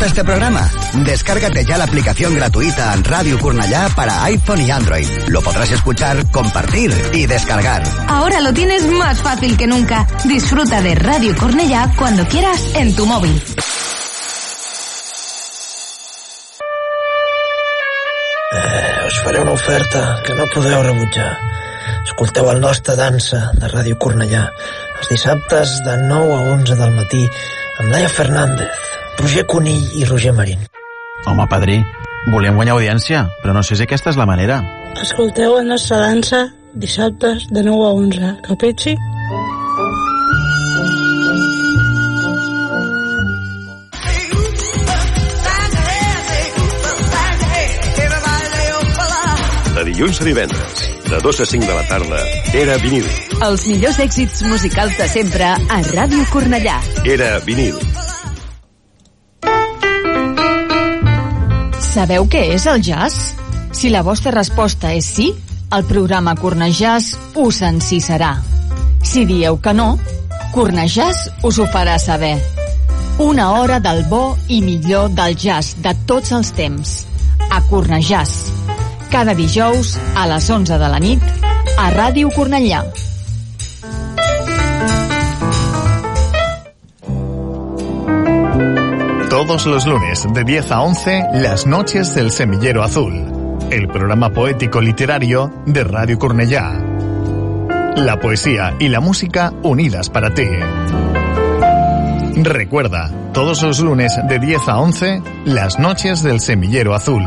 Cornellà. ¿Te gusta este programa? Descárgate ya la aplicación gratuita Radio Cornellá para iPhone y Android. Lo podrás escuchar, compartir y descargar. Ahora lo tienes más fácil que nunca. Disfruta de Radio Cornellá cuando quieras en tu móvil. Eh, us faré una oferta que no podeu rebutjar. Escolteu el nostre dansa de Ràdio Cornellà els dissabtes de 9 a 11 del matí amb Laia Fernández, Roger Conill i Roger Marín. Home, padrí, volíem guanyar audiència, però no sé si aquesta és la manera. Escolteu la nostra dansa dissabtes de 9 a 11. Capichi? De dilluns a divendres, de 2 a 5 de la tarda, era vinil. Els millors èxits musicals de sempre a Ràdio Cornellà. Era vinil. Sabeu què és el jazz? Si la vostra resposta és sí, el programa Cornejàs us encisarà. Si dieu que no, Cornejàs us ho farà saber. Una hora del bo i millor del jazz de tots els temps. A Cornejàs. Cada dijous a les 11 de la nit a Ràdio Cornellà. Todos los lunes de 10 a 11, Las Noches del Semillero Azul, el programa poético literario de Radio Cornellá. La poesía y la música unidas para ti. Recuerda, todos los lunes de 10 a 11, Las Noches del Semillero Azul.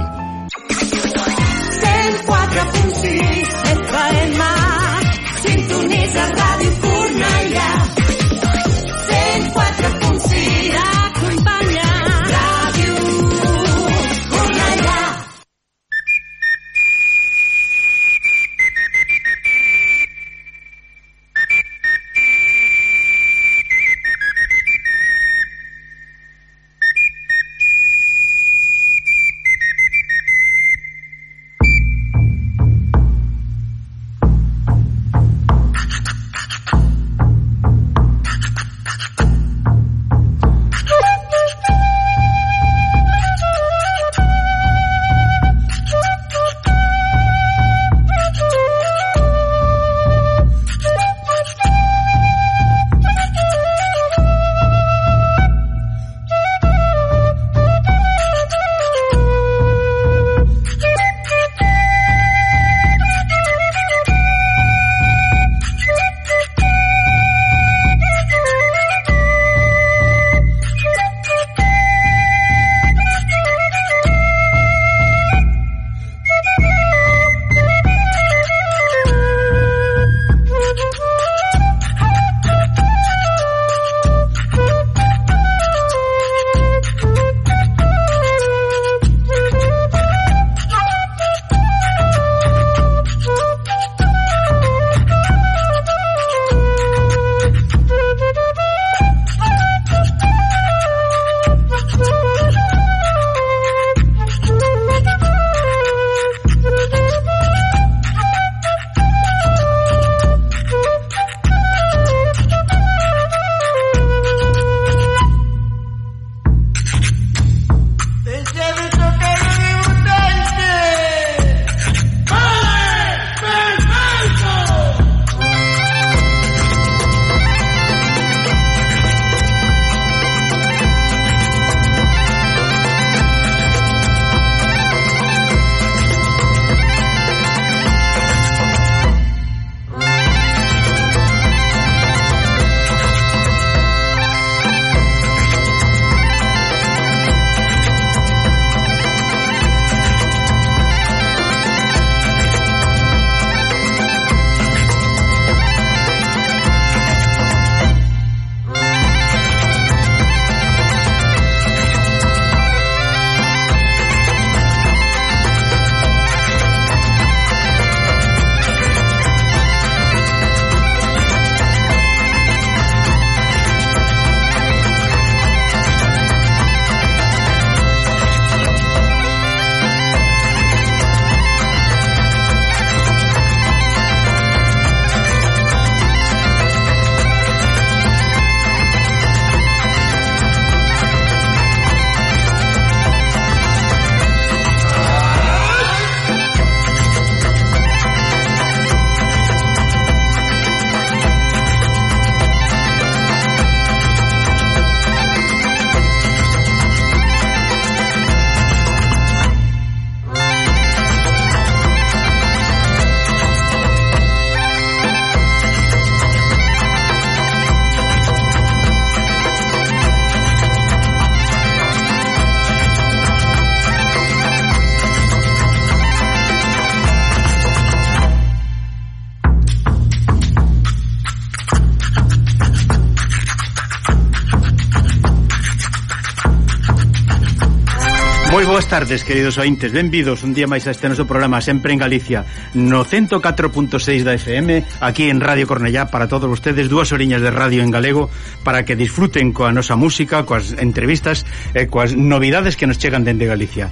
tardes, queridos ointes Benvidos un día máis a este noso programa Sempre en Galicia No 104.6 da FM Aquí en Radio Cornellá Para todos vostedes dúas oriñas de radio en galego Para que disfruten coa nosa música Coas entrevistas E coas novidades que nos chegan dende Galicia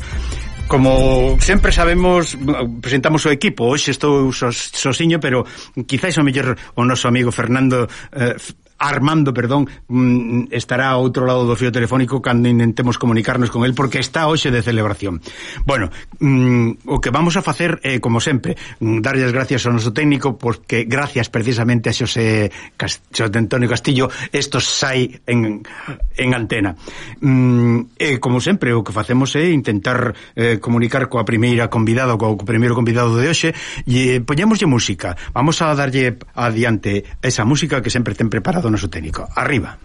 Como sempre sabemos, presentamos o equipo. Hoxe estou so, soxiño, pero quizáis o mellor o noso amigo Fernando eh, Armando, perdón, mm, estará a outro lado do fío telefónico cando intentemos comunicarnos con el porque está hoxe de celebración. Bueno, mm, o que vamos a facer, eh, como sempre, mm, darlle as gracias ao noso técnico porque gracias precisamente a Xosé, Cast Xosé Antonio Castillo isto sai en, en antena. Mm, e, como sempre, o que facemos é intentar eh, comunicar coa primeira convidada, co, co primeiro convidado de hoxe, e eh, poñémoslle música. Vamos a darlle adiante esa música que sempre ten preparado con nuestro técnico. Arriba.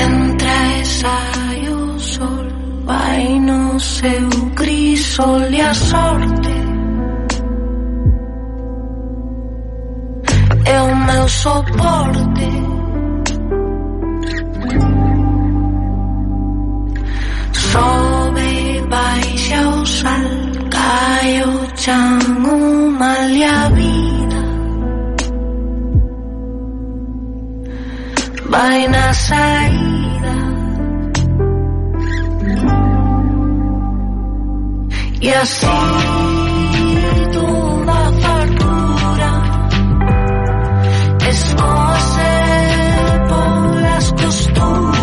Entra esa sol, vai no seu gris sol e a É o meu soporte Sobe, baixa o sal Cae o chan, vida. Vai na saída E escoce por las costumbres.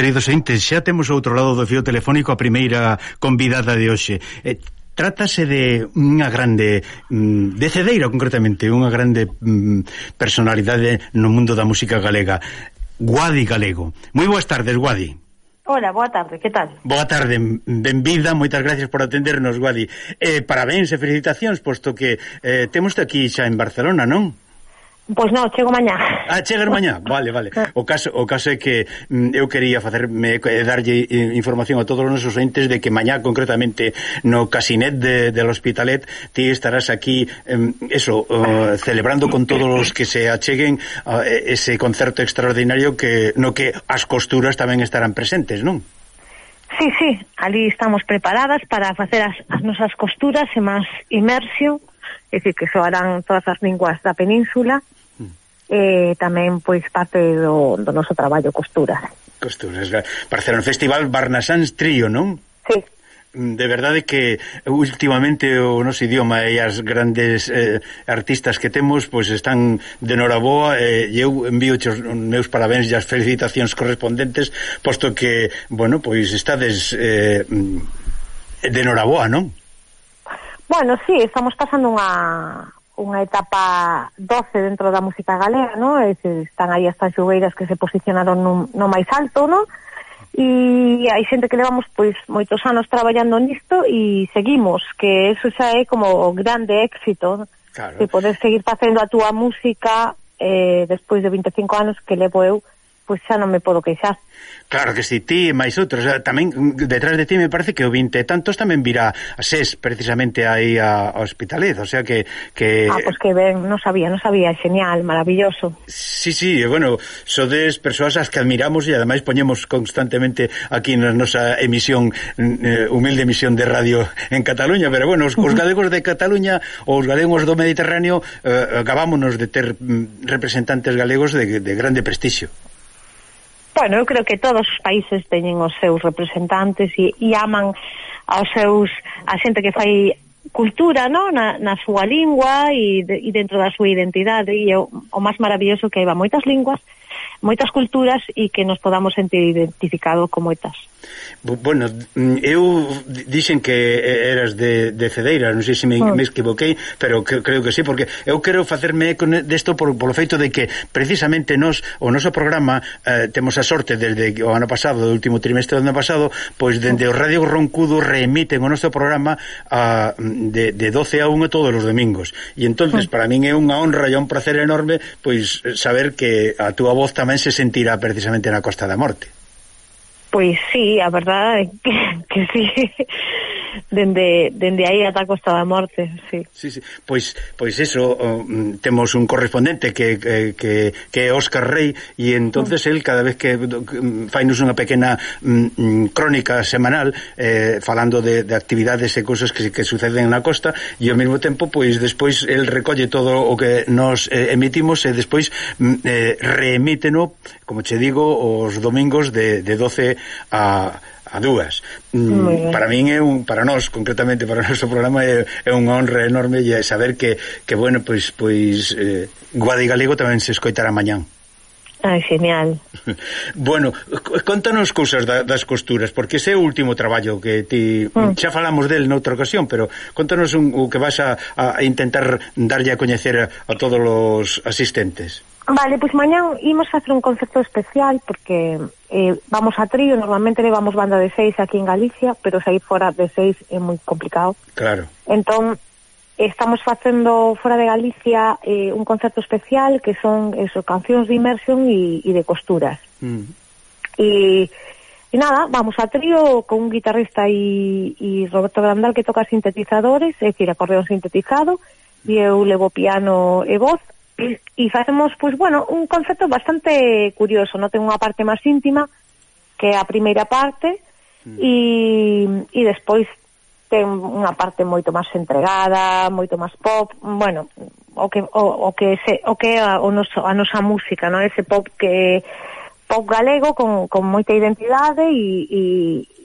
queridos entes, xa temos outro lado do fio telefónico a primeira convidada de hoxe. Eh, Trátase de unha grande mm, de Cedeira concretamente, unha grande mm, personalidade no mundo da música galega, Guadi Galego. Moi boas tardes, Guadi. Hola, boa tarde, que tal? Boa tarde, benvida, moitas gracias por atendernos, Guadi. Eh, parabéns e felicitacións, posto que eh, temos aquí xa en Barcelona, non? Pois non, chego mañá. Ah, chegas mañá. Vale, vale. Ah. O caso o caso é que mm, eu quería facerme eh, darlle eh, información a todos os nosos entes de que mañá concretamente no casinet de, del Hospitalet ti estarás aquí eso uh, celebrando con todos os que se acheguen a ese concerto extraordinario que no que as costuras tamén estarán presentes, non? Sí, sí, ali estamos preparadas para facer as, as nosas costuras e máis imersión, é dicir, que soarán todas as linguas da península, eh, tamén pois parte do, do noso traballo costuras. Costuras. Barcelona Festival Barnasans Trío, non? Sí. De verdade que últimamente o noso idioma e as grandes eh, artistas que temos pois están de noraboa eh, e eu envío os meus parabéns e as felicitacións correspondentes posto que, bueno, pois estades eh, de noraboa, non? Bueno, sí, estamos pasando unha, unha etapa doce dentro da música galega, no? E se están aí estas xogueiras que se posicionaron no, no máis alto, no? E hai xente que levamos pois moitos anos traballando nisto e seguimos, que eso xa é como o grande éxito, claro. de poder seguir facendo a túa música eh, despois de 25 anos que levo eu pois xa non me podo queixar. Claro que si, ti e máis outros. Eh, tamén, mm, detrás de ti me parece que o 20 e tantos tamén virá a SES precisamente aí a, a Hospitalet, o sea que... que... Ah, pois que ben, non sabía, non sabía, genial, maravilloso. Sí, sí, bueno, sodes persoas as que admiramos e ademais poñemos constantemente aquí na nosa emisión, mm, eh, humilde emisión de radio en Cataluña, pero bueno, os, os galegos de Cataluña ou os galegos do Mediterráneo eh, acabámonos de ter mm, representantes galegos de, de grande prestixio bueno, eu creo que todos os países teñen os seus representantes e, e aman aos seus a xente que fai cultura, no? na, na súa lingua e, de, e dentro da súa identidade e o, o máis maravilloso que hai moitas linguas moitas culturas e que nos podamos sentir identificado como moitas. Bueno, mm, eu dixen que eras de, de Cedeira, non sei se me, mm. me equivoquei, pero que, creo que sí, porque eu quero facerme con desto por, por o feito de que precisamente nos, o noso programa eh, temos a sorte desde o ano pasado, do último trimestre do ano pasado, pois dende o Radio Roncudo reemiten o noso programa a, de, de 12 a 1 todos os domingos. E entonces mm. para min é unha honra e un placer enorme pois eh, saber que a túa voz tamén tamén se sentirá precisamente na Costa da Morte. Pois sí, a verdade é que, que sí dende, dende aí ata a Costa da Morte, sí. Sí, sí. Pois, pois eso, mm, temos un correspondente que, que, que, que é Óscar Rey e entonces mm. el cada vez que mm, fainos unha pequena mm, crónica semanal eh, falando de, de actividades e cousas que, que suceden na costa e ao mesmo tempo, pois despois el recolle todo o que nos eh, emitimos e despois mm, eh, reemíteno, como che digo, os domingos de, de 12 a a dúas. Mm, para min é un para nós concretamente para o noso programa é, é unha honra enorme e saber que que bueno, pois pois eh, Guadi Galego tamén se escoitará mañán. Ai, genial. bueno, contanos cousas da, das costuras, porque ese é o último traballo que ti... Mm. Xa falamos del noutra ocasión, pero contanos un, o que vas a, a intentar darlle a coñecer a, a todos os asistentes. Vale, pois mañán imos facer un concerto especial porque eh, vamos a trío, normalmente levamos banda de seis aquí en Galicia, pero sair fora de seis é moi complicado. Claro. Entón, estamos facendo fora de Galicia eh, un concerto especial que son eso, cancións de immersion e, e de costuras. Mm. E... E nada, vamos a trío con un guitarrista e, e Roberto Grandal que toca sintetizadores, é dicir, acordeón sintetizado, e eu levo piano e voz, e facemos, pois, bueno, un concepto bastante curioso, non? Ten unha parte máis íntima, que é a primeira parte, mm. e, e despois ten unha parte moito máis entregada, moito máis pop, bueno, o que o, o que se, o que a, o noso, a nosa música, non? Ese pop que pop galego con, con moita identidade e, e,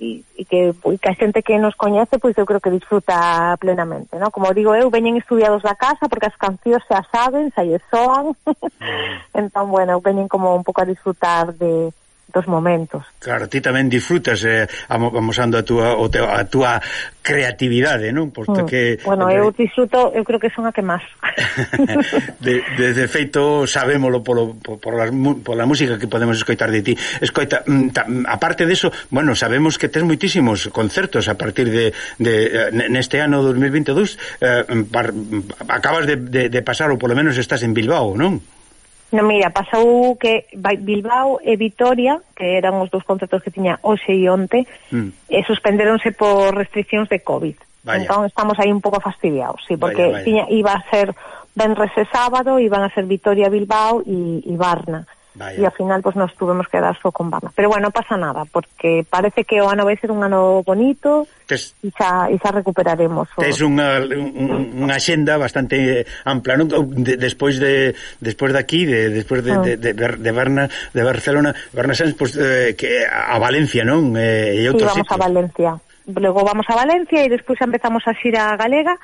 e, e que, e que a xente que nos coñece pois eu creo que disfruta plenamente ¿no? como digo eu veñen estudiados da casa porque as cancións xa saben, xa lle soan mm. entón bueno, veñen como un pouco a disfrutar de, dos momentos. Claro, ti tamén disfrutas eh, amosando a túa, o teu, a túa creatividade, non? Porque mm. que, bueno, eu disfruto, eu creo que son a que máis. de, de, de feito, sabémolo polo, por la por la música que podemos escoitar de ti. Escoita, mm, ta, aparte de eso, bueno, sabemos que tes moitísimos concertos a partir de, de eh, neste ano 2022, eh, par, acabas de, de, de pasar, ou polo menos estás en Bilbao, non? No, mira, pasou que Bilbao e Vitoria, que eran os dous concertos que tiña hoxe e onte, mm. eh, suspenderonse por restriccións de COVID. Vaya. Entón estamos aí un pouco fastidiados, sí, porque vaya, vaya. Tiña, iba a ser Benres e sábado, iban a ser Vitoria, Bilbao e, e Varna. Vaya. e ao final pues, nos tuvemos que dar só con Bama. Pero bueno, pasa nada, porque parece que o ano vai ser un ano bonito tes, e, xa, e xa recuperaremos. O... Tes unha, un, unha xenda bastante ampla, non? De, despois de despois de aquí, de, despois de, ah. de, de, de, Barna, de Barcelona, Barna Sanz, pues, eh, que a Valencia, non? Eh, e outros sí, vamos sitios. a Valencia. Luego vamos a Valencia e despois empezamos a xira galega,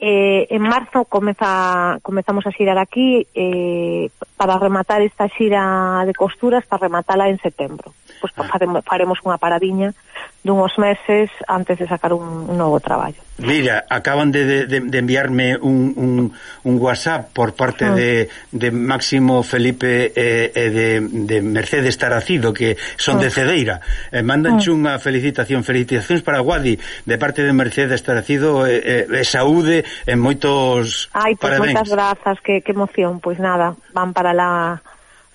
Eh, en marzo comeza, comezamos a xirar aquí eh, para rematar esta xira de costuras para rematala en setembro pois, ah. faremos, faremos unha paradiña dunhos meses antes de sacar un, un novo traballo. Mira, acaban de, de, de enviarme un, un, un WhatsApp por parte mm. de, de Máximo Felipe e eh, eh, de, de Mercedes Taracido, que son mm. de Cedeira. Eh, mandan mm. Ah. unha felicitación, felicitacións para Guadi, de parte de Mercedes Taracido, e eh, eh, saúde en moitos Ai, pues, moitas grazas, que, que emoción, pois nada, van para la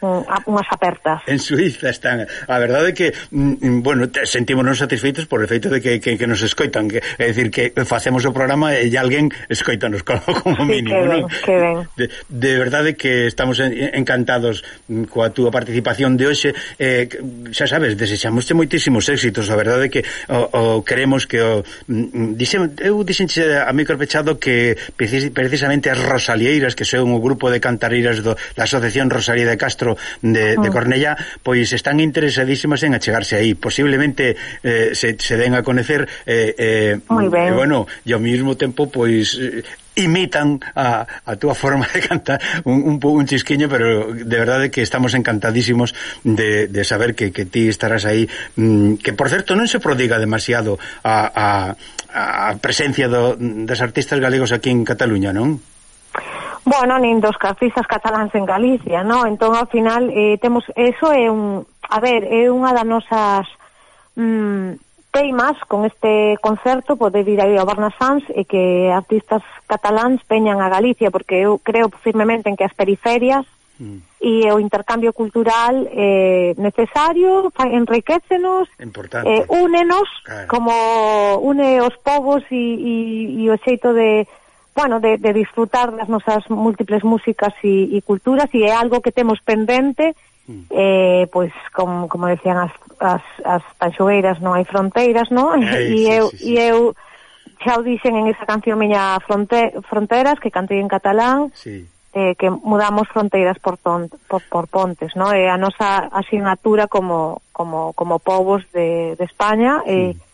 unhas apertas. En Suiza están. A verdade é que, mm, mm bueno, sentímonos satisfeitos por o feito de que, que, que nos escoitan. Que, é dicir, que facemos o programa e alguén escoitanos como, como mínimo, sí, non? De, de verdade que estamos encantados mm, coa túa participación de hoxe. Eh, xa sabes, desexamoste moitísimos éxitos. A verdade é que o, o queremos que o... Mm, Dixen, eu dixenche a micropechado que precis, precisamente as Rosalieiras, que son o grupo de cantareiras do, da Asociación Rosalía de Castro De, de ah. Cornellá, pois están interesadísimas en achegarse aí. Posiblemente eh, se, se den a conocer eh, eh, Muy ben. eh bueno, e ao mesmo tempo pois eh, imitan a, a túa forma de cantar un, un, un chisquiño, pero de verdade que estamos encantadísimos de, de saber que, que ti estarás aí mm, que por certo non se prodiga demasiado a, a, a presencia do, das artistas galegos aquí en Cataluña, non? bueno, nin dos artistas cataláns en Galicia, no? Entón, ao final, eh, temos, eso é un, a ver, é unha das nosas mm, teimas con este concerto, poder ir aí ao Barna Sanz e que artistas cataláns peñan a Galicia, porque eu creo firmemente en que as periferias mm. e o intercambio cultural é eh, necesario, enriquecenos, Importante. eh, únenos, claro. como une os povos e, e, e o xeito de bueno, de, de disfrutar das nosas múltiples músicas e, e culturas e é algo que temos pendente mm. eh, pois como, como decían as, as, as tanxoeiras non hai fronteiras, non? E, sí, eu, sí, sí. e eu xa o dixen en esa canción miña fronte, Fronteras que cantei en catalán sí. eh, que mudamos fronteiras por, ton, por, por pontes, non? e a nosa asignatura como, como, como povos de, de España e mm. eh,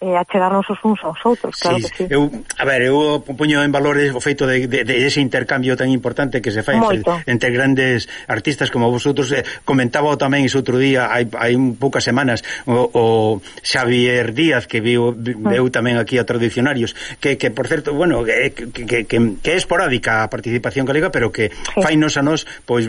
eh, achegarnos os uns aos outros, claro sí, que sí. Eu, a ver, eu poño en valores o feito de, de, de ese intercambio tan importante que se fai entre, entre grandes artistas como vosotros. Eh, comentaba tamén iso outro día, hai, hai un poucas semanas, o, o Xavier Díaz, que viu, ah. veu tamén aquí a tradicionarios, que, que por certo, bueno, que, que, que, que é esporádica a participación galega, pero que sí. fainos a nos, pois,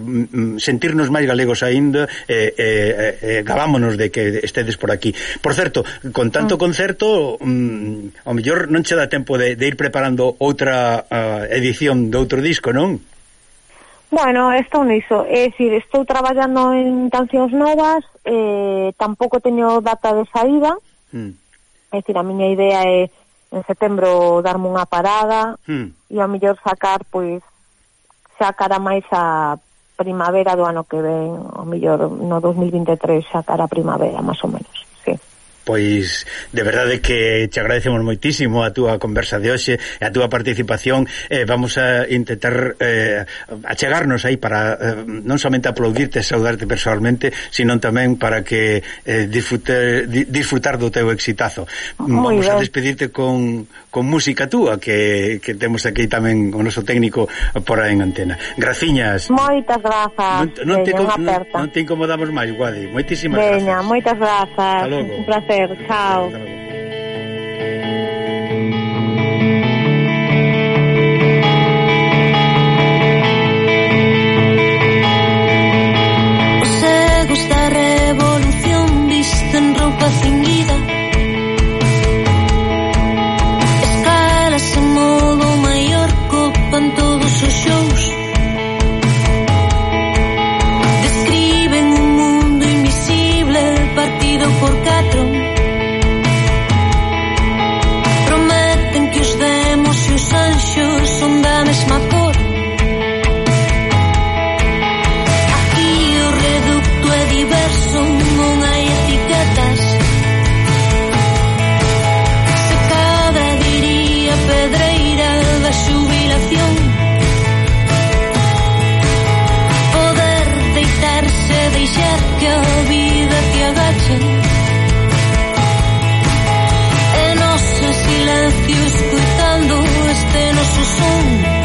sentirnos máis galegos aínda, eh, eh, eh, gabámonos de que estedes por aquí. Por certo, con tanto mm. concerto, certo, mm, ao mellor non che dá tempo de, de ir preparando outra uh, edición de outro disco, non? Bueno, estou niso, é dicir, estou traballando en cancións novas, eh, tampouco teño data de saída, mm. é dicir, a miña idea é en setembro darme unha parada mm. e ao mellor sacar, pois, xa cara máis a primavera do ano que ven, ao mellor no 2023 sacar a primavera, máis ou menos. Pois, de verdade que te agradecemos moitísimo a túa conversa de hoxe e a túa participación. Eh, vamos a intentar eh, achegarnos aí para eh, non somente aplaudirte e saudarte personalmente, sino tamén para que eh, disfrute, di, disfrutar do teu exitazo. Muy vamos bien. a despedirte con, con música túa que, que temos aquí tamén o noso técnico por aí en antena. Graciñas. Moitas grazas. Non, non, te, non, non te incomodamos máis, Guadi. Moitísimas Veña, grazas. Veña, moitas grazas. Un placer. Marcelo. Tchau. Você gosta revolução, viste em roupa assim que olvida que agache E nos en silencio escuitando este noso son.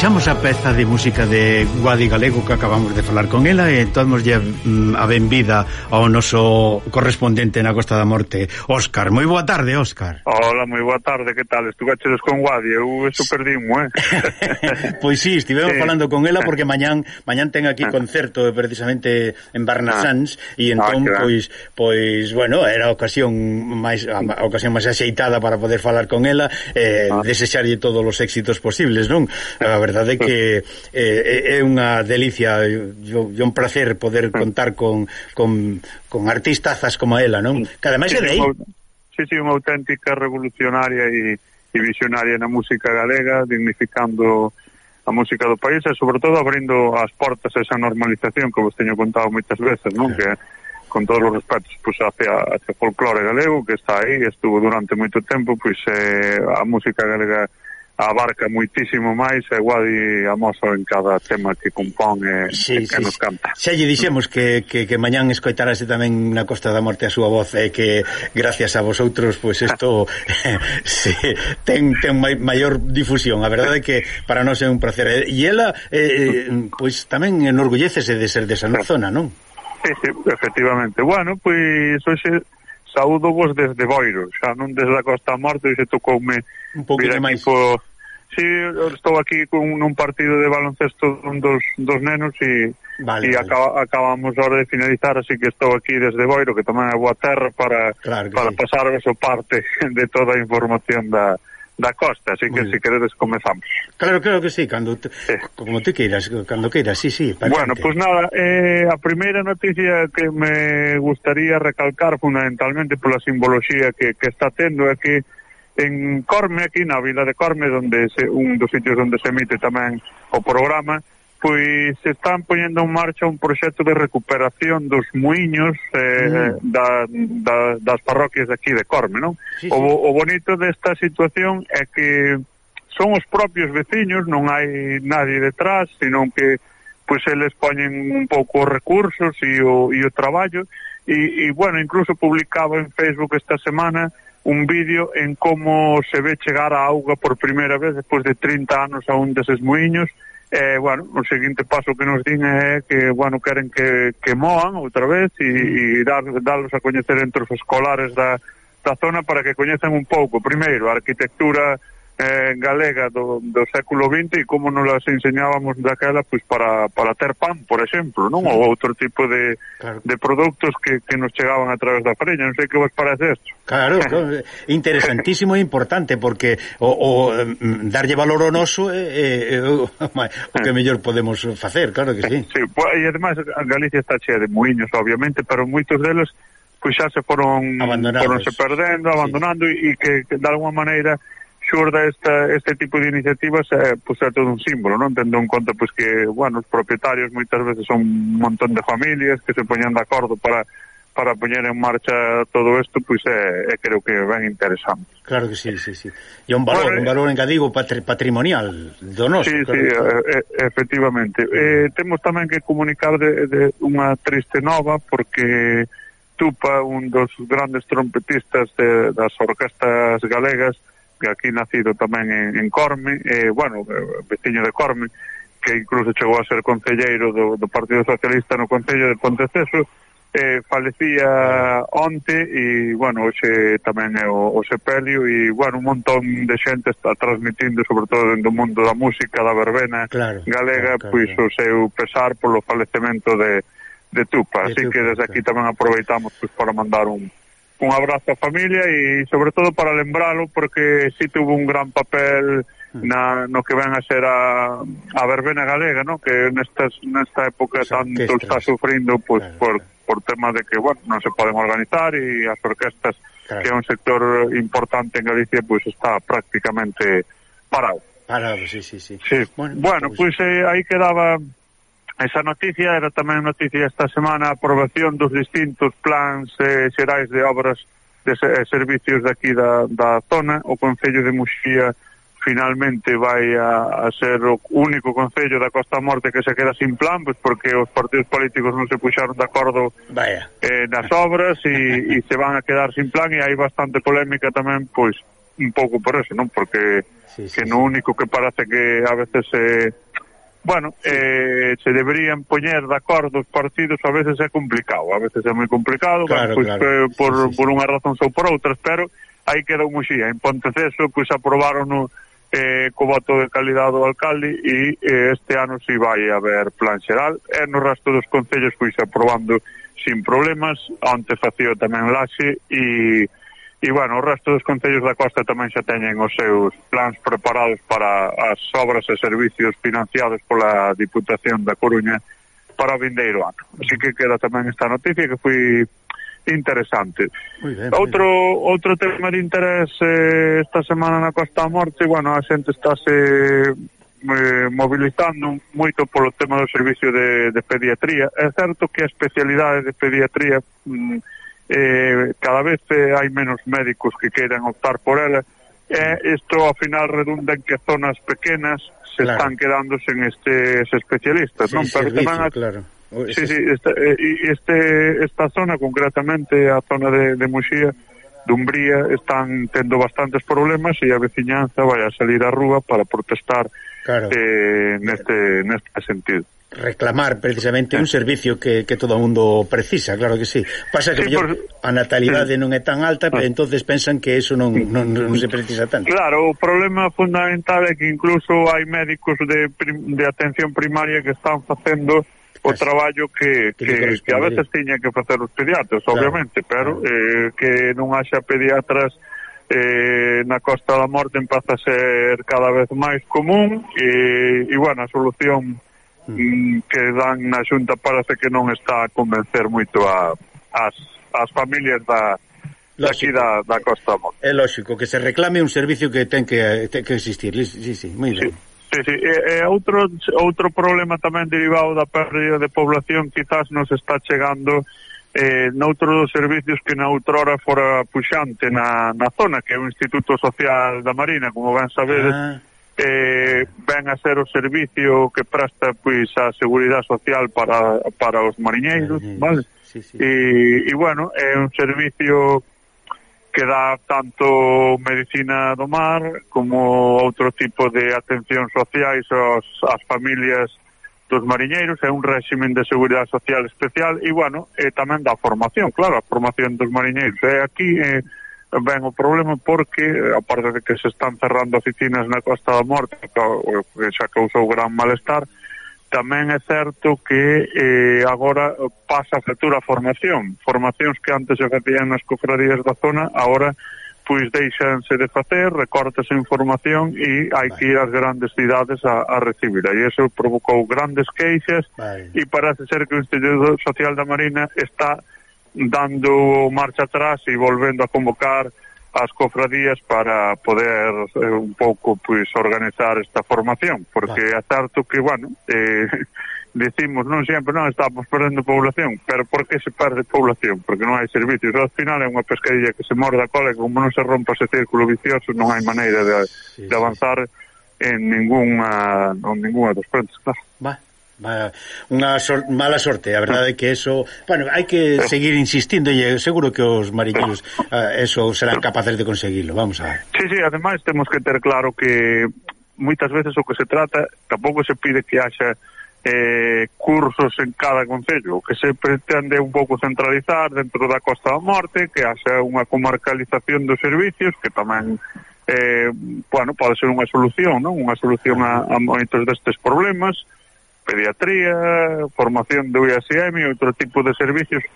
deixamos a peza de música de Guadi Galego que acabamos de falar con ela e tomos mm, a benvida ao noso correspondente na Costa da Morte, Óscar. Moi boa tarde, Óscar. Hola, moi boa tarde, que tal? Estugachedos con Guadi, eu eso perdimo, eh? pois sí, estivemos sí. falando con ela porque mañán mañán ten aquí ah. concerto eh, precisamente en Barnasans ah. e entón, ah, pois, pois, bueno, era a ocasión máis a ocasión máis axeitada para poder falar con ela eh, ah. desexarlle todos os éxitos posibles, non? A verdade que eh, eh, é unha delicia, é un placer poder mm. contar con, con, con artistazas como ela, non? Mm. Que ademais é de aí. Sí, sí, unha auténtica revolucionaria e, e visionaria na música galega, dignificando a música do país e sobre todo abrindo as portas a esa normalización que vos teño contado moitas veces, non? Que con todos os respetos pois, hacia, hacia folclore galego que está aí, estuvo durante moito tempo, pois eh, a música galega abarca moitísimo máis e Guadi amoso en cada tema que compón e, sí, e que sí, nos canta. Xa lle dixemos que, que, que mañán escoitarase tamén na Costa da Morte a súa voz e que gracias a vosotros pois pues isto se ten, ten maior difusión. A verdade é que para nós é un placer. E ela eh, pois tamén enorgullecese de ser desa zona, non? Sí, sí, efectivamente. Bueno, pois hoxe saúdo vos desde Boiro, xa non desde a Costa Morte, hoxe tocoume un pouquinho máis. Por Sí, estou aquí cun, un partido de baloncesto dun dos, dos nenos e, vale, e vale. Acaba, acabamos ahora de finalizar, así que estou aquí desde Boiro, que tamén é boa terra para, claro para sí. pasarvos o parte de toda a información da, da costa, así que se si queredes comezamos. Claro, claro que sí, cando te, sí. como te queiras, cando queiras, sí, sí. Patente. Bueno, pues nada, eh, a primeira noticia que me gustaría recalcar fundamentalmente pola simboloxía que, que está tendo é que en Corme, aquí na vila de Corme, onde se, un dos sitios onde se emite tamén o programa, pois se están poñendo en marcha un proxecto de recuperación dos muiños eh, mm. da, da, das parroquias aquí de Corme, non? Sí, sí. O, o bonito desta situación é que son os propios veciños, non hai nadie detrás, senón que pois eles poñen un pouco os recursos e o, e o traballo e, e bueno, incluso publicaba en Facebook esta semana un vídeo en como se ve chegar a auga por primeira vez despois de 30 anos a un deses moinhos eh, bueno, o seguinte paso que nos din é que, bueno, queren que, que moan outra vez e, mm. e dar, darlos a coñecer entre os escolares da, da zona para que coñezan un pouco, primeiro, a arquitectura eh, galega do, do século XX e como nos las enseñábamos daquela pois, para, para ter pan, por exemplo, non? Ou outro tipo de, claro. de produtos que, que nos chegaban a través da freña. Non sei que vos parece isto. Claro, claro interesantísimo e importante, porque o, o mm, darlle valor ao noso é, é, é o, o que mellor podemos facer, claro que sí. sí pues, e ademais, Galicia está chea de moinhos, obviamente, pero moitos deles pois xa se foron, foron se perdendo, abandonando sí. e que, que de alguma maneira xurda esta, este tipo de iniciativas eh, é, pois, é todo un símbolo, non? Tendo en conta pois, que, bueno, os propietarios moitas veces son un montón de familias que se poñan de acordo para para poñer en marcha todo isto, pois é, é creo que ben interesante. Claro que sí, sí, sí. E un valor, bueno, un eh, valor engadigo patri, patrimonial do noso. Sí, claro sí, que... e, eh, efectivamente. Eh, temos tamén que comunicar de, de unha triste nova, porque Tupa, un dos grandes trompetistas de, das orquestas galegas, que aquí nacido tamén en, en Corme, eh, bueno, veciño de Corme, que incluso chegou a ser concelleiro do, do Partido Socialista no Concello de Ponteceso, eh, falecía onte e, bueno, hoxe tamén é o, o sepelio e, bueno, un montón de xente está transmitindo, sobre todo do mundo da música, da verbena claro, galega, claro, pois claro. pois o seu pesar polo falecemento de, de Tupa. De Así tupa, que desde aquí tamén aproveitamos pois, para mandar un un abrazo á familia e sobre todo para lembralo porque si sí tuvo un gran papel na, no que ven a ser a, a verbena galega, no? que nestas, nesta época tanto está sufrindo pois, pues, claro, por, claro. por tema de que bueno, non se poden organizar e as orquestas, claro. que é un sector importante en Galicia, pois pues, está prácticamente parado. Parado, sí, sí, sí. sí. Bueno, bueno pois pues, pues, eh, aí quedaba Esa noticia era tamén noticia esta semana a aprobación dos distintos plans eh, xerais de obras de eh, servicios daqui da, da zona. O Concello de Muxía finalmente vai a, a ser o único Concello da Costa Morte que se queda sin plan, pois porque os partidos políticos non se puxaron de acordo Vaya. eh, nas obras e, e se van a quedar sin plan e hai bastante polémica tamén, pois, un pouco por eso, non? Porque sí, sí, que no único que parece que a veces se... Eh, Bueno, eh, se deberían poñer de acordo os partidos, a veces é complicado, a veces é moi complicado, claro, pois, claro. Eh, por, sí, sí. por unha razón ou por outras, pero aí queda un xía. En Ponteceso, pois aprobaron o, eh, co voto de calidad do alcalde e eh, este ano si vai haber plan xeral. E no resto dos concellos pois aprobando sin problemas, onte facío tamén laxe e E, bueno, o resto dos concellos da costa tamén xa teñen os seus plans preparados para as obras e servicios financiados pola Diputación da Coruña para o vindeiro ano. Así que queda tamén esta noticia que foi interesante. Muy bien, outro outro tema de interés eh, esta semana na Costa da Morte, bueno, a xente estáse eh, movilizando moito polo tema do servicio de, de pediatría. É certo que a especialidade de pediatría mm, eh, cada vez eh, hai menos médicos que queiran optar por ela e isto ao final redunda en que zonas pequenas se claro. están quedando sen estes especialistas, sí, non? Pero servicio, tamén as, claro. Sí, sí, esta, eh, este, esta zona, concretamente a zona de, de Muxía, Dumbría están tendo bastantes problemas e a veciñanza vai a salir á rúa para protestar claro. eh, neste, neste sentido reclamar precisamente un ah. servicio que, que todo o mundo precisa, claro que sí. Pasa que sí, por... a natalidade non é tan alta, pero ah. entonces pensan que eso non, non, non se precisa tanto. Claro, o problema fundamental é que incluso hai médicos de, de atención primaria que están facendo o traballo que, que, que a veces tiñen que facer os pediatras, claro, obviamente, pero claro. eh, que non haxa pediatras eh, na Costa da Morte empeza a ser cada vez máis común e, e bueno, a solución mm. que dan na xunta parece que non está a convencer moito a, as, as familias da, lógico. da, da Costa Morte. É lógico que se reclame un servicio que ten que, ten que existir. Sí, sí, moi ben. Sí. Sí, sí. E, e outro, outro problema tamén derivado da pérdida de población quizás nos está chegando eh, noutro dos servicios que na outrora fora puxante na, na zona, que é o Instituto Social da Marina, como ben sabedes, ah eh, ven a ser o servicio que presta pois a Seguridade Social para, para os mariñeiros, mariñeiros. vale? Sí, sí. E, e bueno, é un servicio que dá tanto medicina do mar como outro tipo de atención sociais aos, ás familias dos mariñeiros, é un réximen de seguridade social especial e, bueno, e tamén dá formación, claro, a formación dos mariñeiros. É aquí, eh, ben o problema porque, aparte de que se están cerrando oficinas na Costa da Morte, que xa causou gran malestar, tamén é certo que eh, agora pasa a futura formación. Formacións que antes se facían nas cofradías da zona, agora pois deixanse de facer, recortes en formación e hai que ir ás grandes cidades a, a recibir. E iso provocou grandes queixas e parece ser que o Instituto Social da Marina está dando marcha atrás e volvendo a convocar as cofradías para poder eh, un pouco pois organizar esta formación, porque claro. é certo que, bueno, eh, decimos non sempre non estamos perdendo población, pero por que se perde población? Porque non hai servicios. Ao final é unha pescadilla que se morde a cola e como non se rompa ese círculo vicioso non hai maneira de, de avanzar en ninguna, en ninguna dos frentes, claro. Va. Ma, unha sor, mala sorte, a verdade é que eso, bueno, hai que seguir insistindo e seguro que os mariñeiros uh, eh, eso serán capaces de conseguirlo, vamos a ver. Sí, sí, ademais temos que ter claro que moitas veces o que se trata, tampouco se pide que haxa eh, cursos en cada concello, que se pretende un pouco centralizar dentro da Costa da Morte, que haxa unha comarcalización dos servicios, que tamén eh, bueno, pode ser unha solución, non? unha solución a, a moitos destes problemas, pediatría, formación do ISM e outro tipo de servicios,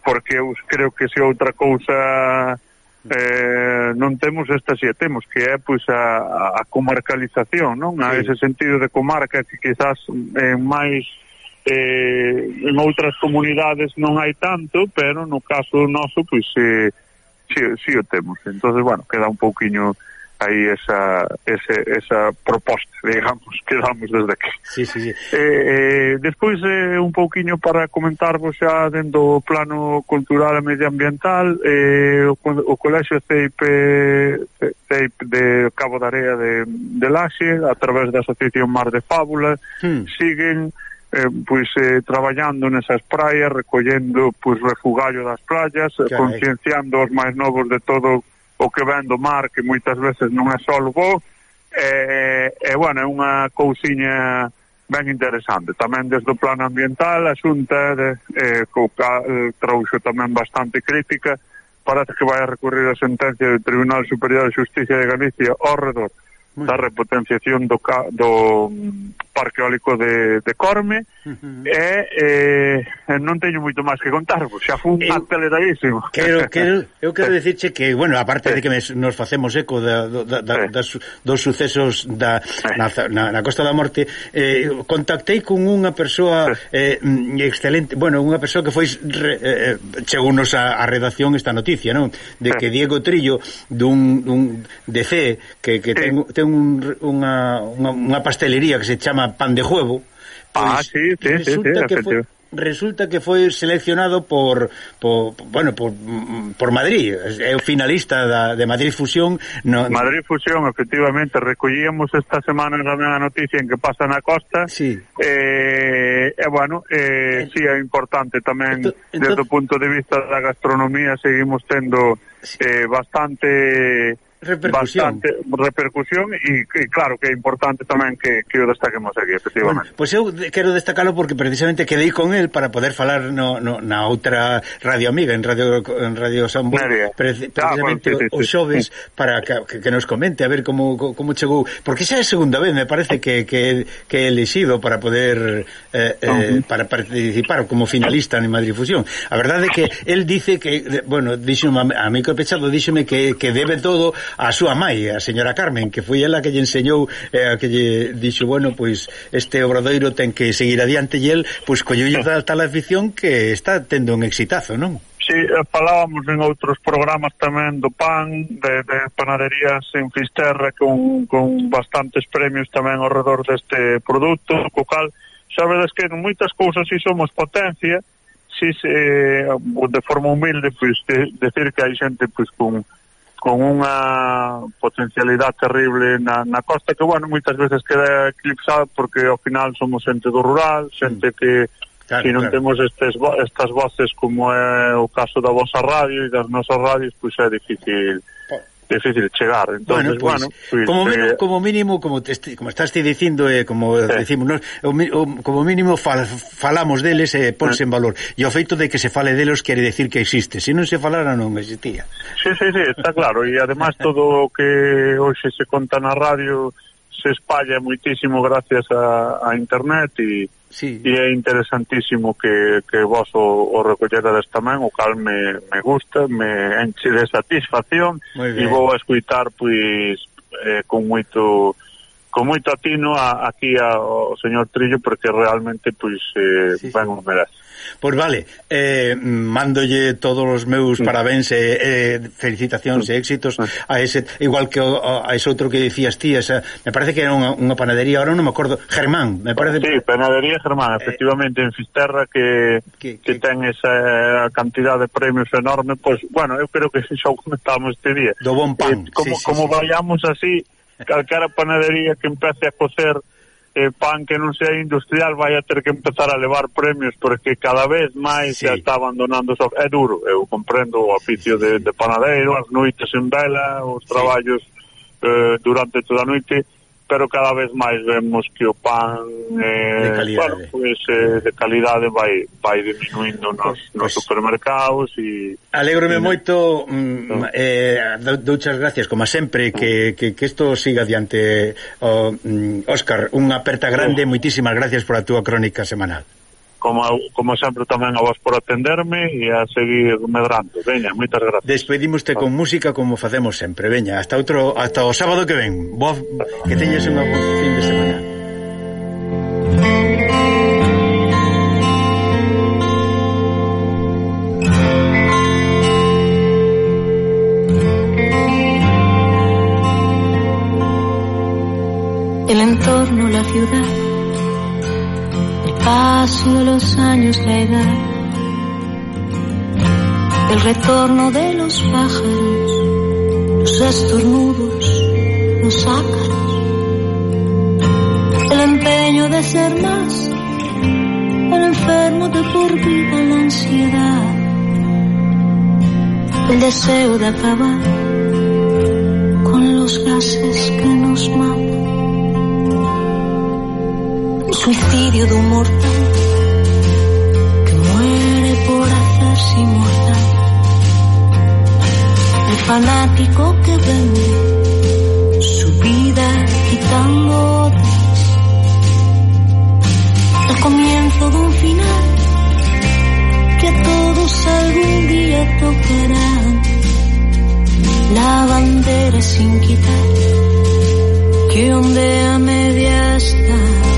porque eu creo que se outra cousa eh, non temos esta xe temos, que é pois a, a comarcalización, non? A ese sentido de comarca que quizás en eh, máis eh, en outras comunidades non hai tanto, pero no caso noso pois eh, si, si o temos. Entonces, bueno, queda un pouquiño aí esa, ese, esa proposta, digamos, que damos desde aquí. Sí, sí, sí. Eh, eh, despois, eh, un pouquiño para comentarvos xa dentro do plano cultural e medioambiental, eh, o, o Colexio CEIP, CEIP de Cabo da Area de, de Laxe, a través da Asociación Mar de Fábula, hmm. siguen eh, pois eh, traballando nesas praias, recollendo pois refugallo das praias, concienciando os máis novos de todo o que ven do mar que moitas veces non é só o bo e, e bueno, é unha cousiña ben interesante. Tamén desde o plano ambiental, a Xunta de, eh, co cal, trouxo tamén bastante crítica, parece que vai a recurrir a sentencia do Tribunal Superior de Justicia de Galicia ao redor da repotenciación do, ca, do parque eólico de, de Corme. Uh -huh. e eh, non teño moito máis que contar, xa fun eu, aceleradísimo quero, quero, Eu quero eh. dicirche que, bueno, aparte de que me, nos facemos eco da, da, da, eh. das, dos sucesos da, na, eh. na, na Costa da Morte eh, contactei con unha persoa eh, excelente, bueno, unha persoa que foi re, eh, chegounos a, a redacción esta noticia, non? De que Diego Trillo dun, dun DC que, que ten, ten ten un, unha, unha, unha pastelería que se chama Pan de Juevo. Ah, pois ah, sí, sí, resulta sí, sí, que foi, resulta que foi seleccionado por, por bueno, por, por Madrid, é o finalista da, de Madrid Fusión. No, Madrid Fusión, efectivamente, recollíamos esta semana na a noticia en que pasa na costa. Sí. Eh, e eh, bueno, eh, si sí é importante tamén esto, desde o punto de vista da gastronomía seguimos tendo sí. eh, bastante repercusión. bastante repercusión e, e claro que é importante tamén que, que o destaquemos aquí, efectivamente. Bueno, pois pues eu quero destacalo porque precisamente quedei con el para poder falar no, no, na outra radio amiga, en Radio, en radio Sambo, pre, precisamente ah, bueno, sí, sí, o, xoves sí. para que, que nos comente a ver como, como chegou, porque xa é a segunda vez me parece que, que, que é elixido para poder eh, eh, uh -huh. para participar como finalista en Madrid Fusión. A verdade é que el dice que, bueno, díxome a, a mí que pechado, díxome que, que debe todo a súa mãe, a señora Carmen, que foi ela que lle enseñou, eh, que lle dixo, bueno, pois este obradoiro ten que seguir adiante e el, pois colleu tal, tal afición que está tendo un exitazo, non? Sí, eh, falábamos en outros programas tamén do pan, de, de panaderías en Fisterra con, con bastantes premios tamén ao redor deste produto, co cal, sabedes que en moitas cousas si somos potencia, si se, eh, de forma humilde, pois, de, decir que hai xente pois, con con unha potencialidade terrible na, na costa que, bueno, moitas veces queda eclipsada porque ao final somos xente do rural, xente mm. que claro, que non claro. temos estes, estas voces como é o caso da vosa radio e das nosas radios, pois é difícil difícil chegar. Entonces, bueno, pues, bueno pues, como, mínimo, eh, como mínimo, como, te, como estás te dicindo, eh, como eh, decimos, ¿no? o, o, como mínimo fal, falamos deles e eh, ponse eh, en valor. E o feito de que se fale deles quere decir que existe. Se non se falara, non existía. Sí, sí, sí, está claro. E además todo o que hoxe se conta na radio se espalla muitísimo gracias a, a internet e, sí. e é interesantísimo que, que vos o, o recollerades tamén, o cal me, me gusta, me enche de satisfacción e vou a escuitar pois eh, con moito con moito atino a, aquí ao señor Trillo porque realmente pois eh, sí, sí. ben o merece. Pois vale, eh, mándolle todos os meus mm. parabéns e eh, felicitacións e éxitos ah. a ese, igual que a, a ese outro que dicías ti, esa, me parece que era unha, unha panadería, ahora non me acordo, Germán, me parece... Sí, panadería Germán, eh, efectivamente, eh, en Fisterra que, que, que, que ten esa eh, cantidad de premios enorme, pois, pues, bueno, eu creo que xa o comentamos este día. Do bon pan. Eh, como, sí, sí, como sí. vayamos así, calcara panadería que empece a cocer eh, pan que non sea industrial vai a ter que empezar a levar premios porque cada vez máis sí. se está abandonando so... é duro, eu comprendo o oficio de, de panadeiro, as noites en vela os traballos eh, durante toda a noite pero cada vez máis vemos que o pan eh, de calidade, bueno, pues, eh, de calidade vai, vai diminuindo nos, nos supermercados e... Alegrome moito no. eh, douchas gracias como sempre que, que, que isto siga adiante. Oh, Óscar, unha aperta grande oh. moitísimas gracias por a túa crónica semanal como, como sempre tamén a vos por atenderme e a seguir medrando. Veña, moitas gracias. Despedimoste con música como facemos sempre. Veña, hasta outro hasta o sábado que ven. Vos que teñes unha bo fin de semana. El entorno, la ciudad paso los años, la edad, el retorno de los pájaros, los estornudos, los ácaros, el empeño de ser más, el enfermo de por vida, la ansiedad, el deseo de acabar con los gases que nos matan el suicidio de un mortal que muere por hacerse inmortal. El fanático que vende su vida quitando. El comienzo de un final que a todos algún día tocará. La bandera sin quitar que ondea media está.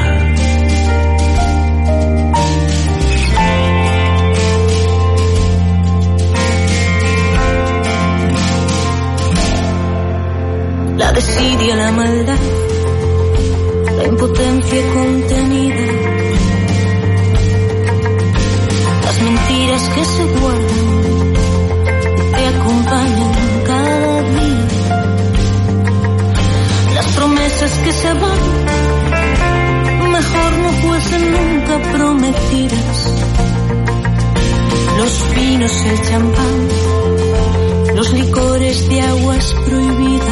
La desidia, la maldad, la impotencia contenida, las mentiras que se guardan, que acompañan cada día, las promesas que se van, mejor no fuesen nunca prometidas, los vinos, el champán, los licores de aguas prohibidas,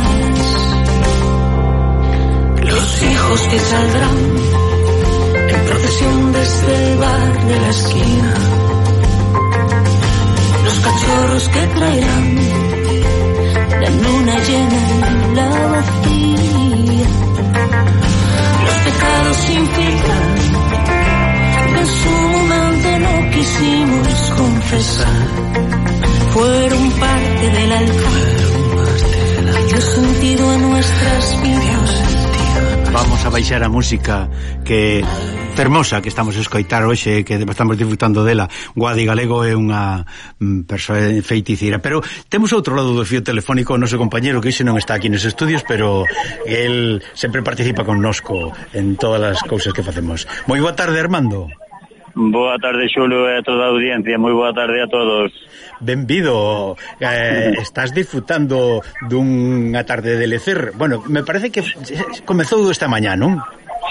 hijos que saldrán en procesión desde el bar de la esquina, los cachorros que traerán la luna llena y la vacía, los pecados sin filtrar que en su momento no quisimos confesar. Fueron parte del altar. Dio sentido a nuestras vidas Vamos a baixar a música que fermosa que estamos a escoitar hoxe, que estamos disfrutando dela. Guadi Galego é unha mm, persoa feiticeira, pero temos outro lado do fio telefónico o noso compañeiro que hoxe non está aquí nos estudios, pero el sempre participa connosco en todas as cousas que facemos. Moi boa tarde, Armando. Boa tarde, Xulo, e a toda a audiencia. Moi boa tarde a todos. Benvido. Eh, estás disfrutando dunha tarde de lecer. Bueno, me parece que comezou esta mañá, non?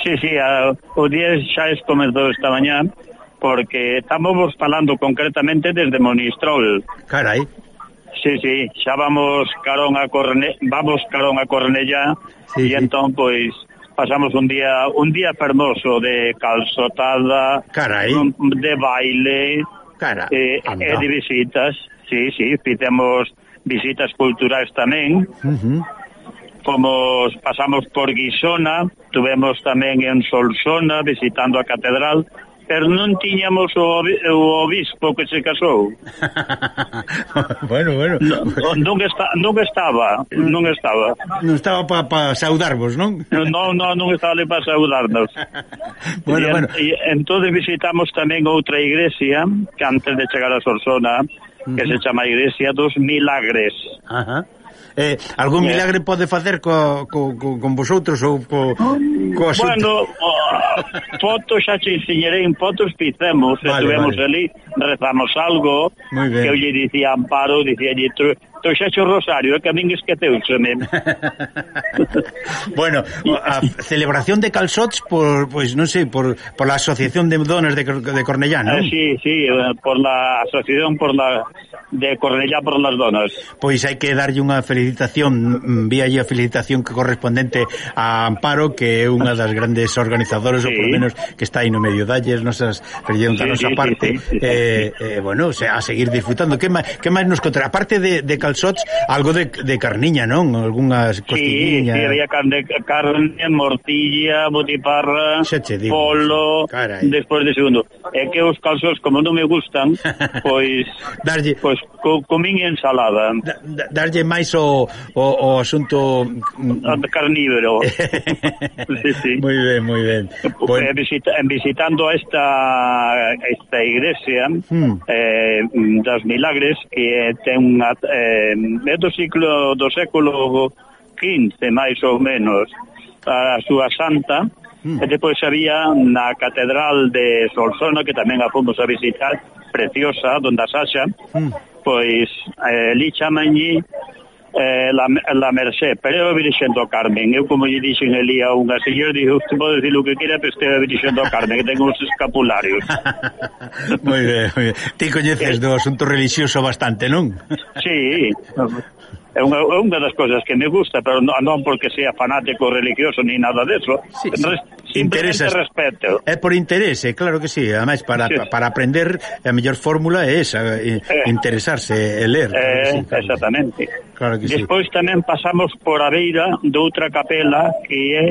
Sí, sí, a, o día xa es comezou esta mañá porque estamos falando concretamente desde Monistrol. Carai. Sí, sí, xa vamos carón a Corne, vamos carón a Cornella, sí, e sí. entón pois pasamos un día un día fermoso de calzotada, Carai. de baile, Cara, eh, e eh, de visitas. Sí, sí, fizemos visitas culturais tamén. Uh -huh. Como pasamos por Guisona, tuvemos tamén en Solsona visitando a catedral, pero non tiñamos o, o obispo que se casou. bueno, bueno. Non, non, está, non estaba, non estaba. Non estaba para pa saudarvos, non? non, non, non estaba ali para saudarnos. bueno, e, bueno. E, entón visitamos tamén outra igrexa que antes de chegar a Sorsona, que uh -huh. se chama Iglesia dos Milagres. Ajá. Uh -huh Eh, algún yeah. milagre pode facer co, co, co, con vosotros ou co, co asunto? Bueno, oh, fotos xa che enseñarei en fotos fizemos, vale, estuvemos vale. ali, rezamos algo, que eu lle dicía Amparo, dicía lle Toxaxo Rosario, é que a min esqueceuxeme. bueno, a celebración de calzots por, pois pues, non sei, por, por la Asociación de Dones de, de Cornellá, non? Eh, sí, sí, eh, por la Asociación por la de Cornellá por las Donas. Pois hai que darlle unha felicitación, mm, vía a felicitación que correspondente a Amparo, que é unha das grandes organizadoras, sí. ou por menos que está aí no medio dalles, nosas reunións sí, da nosa sí, parte, sí, sí, sí, eh, sí. eh, bueno, o sea, a seguir disfrutando. Que máis, que máis nos contará? Aparte de, de calzots algo de, de carniña, non? Algúnas costilliñas. Sí, sí, había carne, carne, mortilla, botiparra, digo, polo, Carai. despois de segundo. É que os calzots, como non me gustan, pois, darlle, pois co, comín ensalada. Da, darlle máis o, o, o asunto... Mm, carnívoro. sí, sí. Moi ben, moi ben. Pues... Bueno. Visita, visitando esta, esta iglesia hmm. eh, mm, das Milagres, que ten unha... Eh, Eh, é do ciclo do século XV, máis ou menos, a súa santa, mm. e depois había na Catedral de Solsona, que tamén a fomos a visitar, preciosa, donde a haxa, hmm. pois eh, li chamanlle eh, la, la Mercé, pero eu dirixen do Carmen. Eu, como lle dixen ali a unha señora, dixo, usted pode dicir o que quera, pero este dirixen do Carmen, que ten uns escapularios. moi ben, moi ben. Ti coñeces do asunto religioso bastante, non? sí, é unha, é unha das cousas que me gusta, pero non, non porque sea fanático religioso ni nada deso. Sí, Res, sí. Interesas. respeto. É por interese, claro que sí. Ademais, para, sí. para aprender, a mellor fórmula é esa, eh, eh. interesarse e ler. Claro eh, sí, claro exactamente. Que, claro que Despois sí. tamén pasamos por a beira de outra capela que é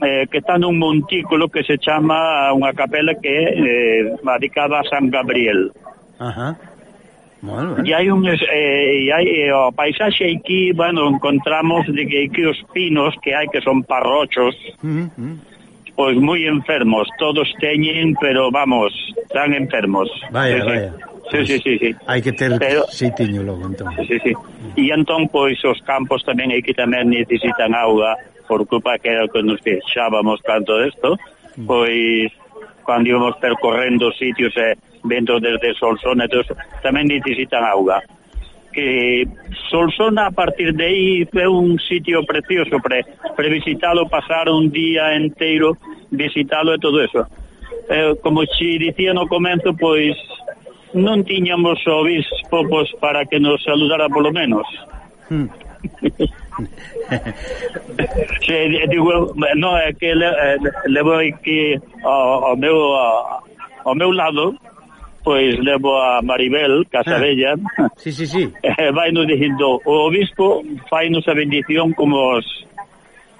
eh, que está nun montículo que se chama unha capela que é eh, dedicada a San Gabriel. Ajá Bueno, e hai un eh, e hai, eh, o paisaxe aquí, bueno, encontramos de que aquí os pinos que hai que son parrochos. Uh -huh. Pois moi enfermos, todos teñen, pero vamos, están enfermos. Vaya, sí, vaya. Sí, pues sí, sí, sí. Hai que ter pero, sitiño logo, entón. Sí, sí. E entón, pois, os campos tamén aquí tamén necesitan auga, por culpa que era o que nos queixábamos tanto desto, mm. pois, cando íbamos percorrendo sitios e eh, vendo desde Solsona, entón, tamén necesitan auga. Que Solsona a partir de aí é un sitio precioso para, pre visitalo, pasar un día inteiro, visitalo e todo eso. Eh, como xe dicía no comenzo, pois non tiñamos obispo pois, para que nos saludara polo menos. Hmm. Se, digo, no, é que le, eh, levo aquí ao, ao meu ao, ao meu lado pois levo a Maribel Casabella ah, sí, sí, sí. Eh, e vai nos dicindo o obispo fai nos a bendición como os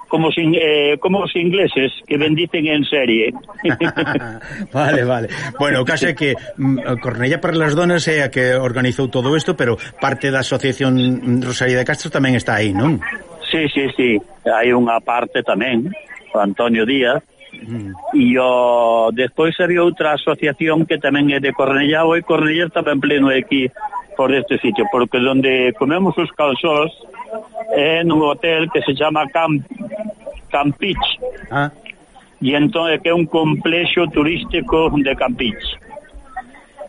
como os, eh, como os ingleses que bendicen en serie vale, vale bueno, case que mm, Cornella para las Donas é a que organizou todo isto pero parte da Asociación Rosalía de Castro tamén está aí, non? Sí, sí, sí hai unha parte tamén Antonio Díaz mm. e o, despois había outra asociación que tamén é de Cornellá e Cornellá estaba en pleno aquí por este sitio, porque onde comemos os calzós é nun hotel que se chama Camp Campich ah. e entón é que é un complexo turístico de Campich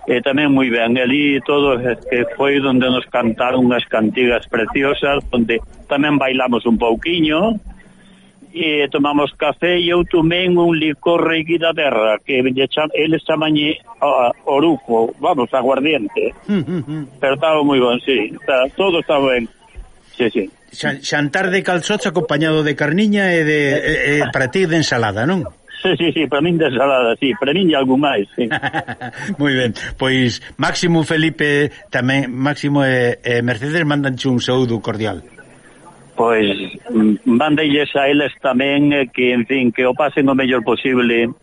e tamén moi ben ali todo que foi onde nos cantaron unhas cantigas preciosas onde tamén bailamos un pouquiño e tomamos café e eu tomei un licor rei terra que cham, eles chamañe a, oruco, vamos, aguardiente mm, mm, mm. pero estaba moi bon, sí está, todo está ben sí, sí. Xantar de calzots acompañado de carniña e de e, e, para ti de ensalada, non? Sí, sí, sí, para min de ensalada, sí, para min e algún máis, sí. Moi ben, pois Máximo Felipe tamén, Máximo e, e Mercedes mandanche un saúdo cordial. Pois mm, mandeilles a eles tamén eh, que, en fin, que o pasen o mellor posible.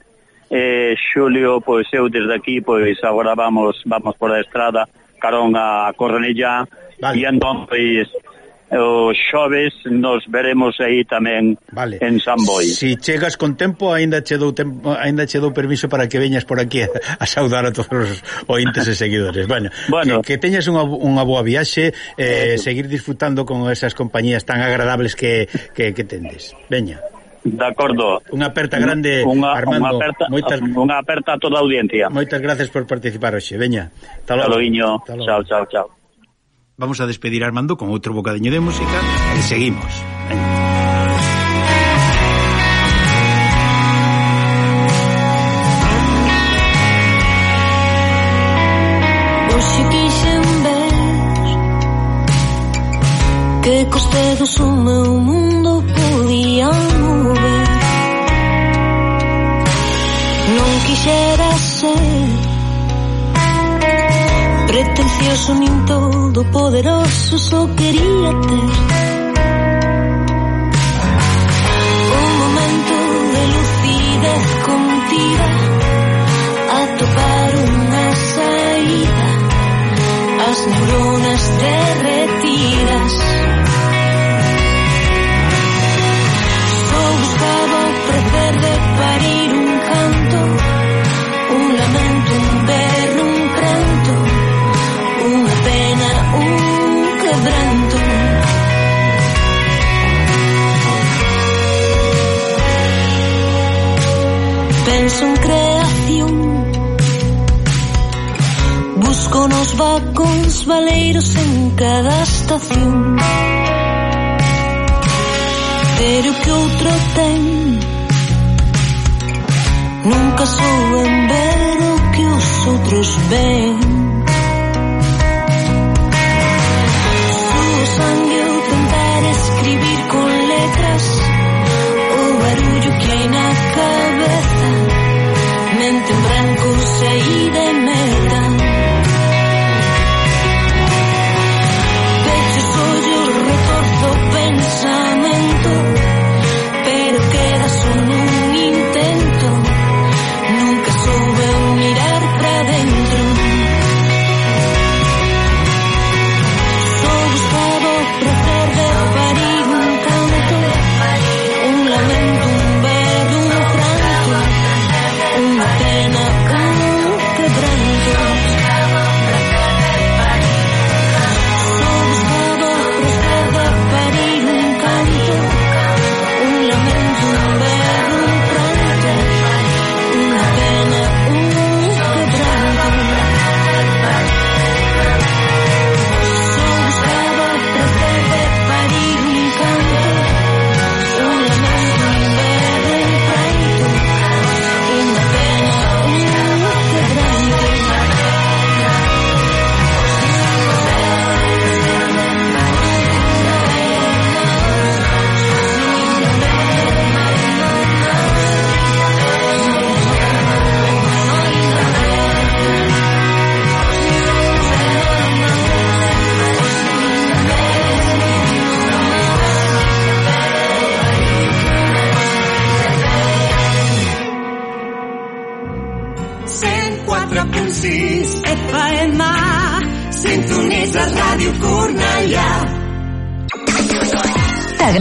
Eh, Xulio, pois eu desde aquí, pois agora vamos vamos por a estrada, carón a Cornellá, vale. e entón, pois, o xoves nos veremos aí tamén vale. en San Boi. Si chegas con tempo, aínda che dou tempo, aínda che dou permiso para que veñas por aquí a, a saudar a todos os ointes e seguidores. Bueno, bueno. Que, que teñas unha, unha boa viaxe, eh, seguir disfrutando con esas compañías tan agradables que, que, que tendes. Veña. De acordo. Unha aperta grande, unha, Armando. Unha aperta, moitas, unha aperta a toda a audiencia. Moitas gracias por participar hoxe. Veña. Hasta logo. Chao, chao, chao. Vamos a despedir Armando con outro bocadiño de música e seguimos. Que cos dedos o meu mundo podía mover Non quixera ser gracioso nin todo poderoso só quería ter un momento de lucidez contida a topar unha saída as neuronas derretidas só buscaba son creación. Busco nos vacóns valeiros en cada estación. Pero que outro ten Nunca souben ver o que os outros ven. Suo sangue eu tentar escribir con letras. 谁的？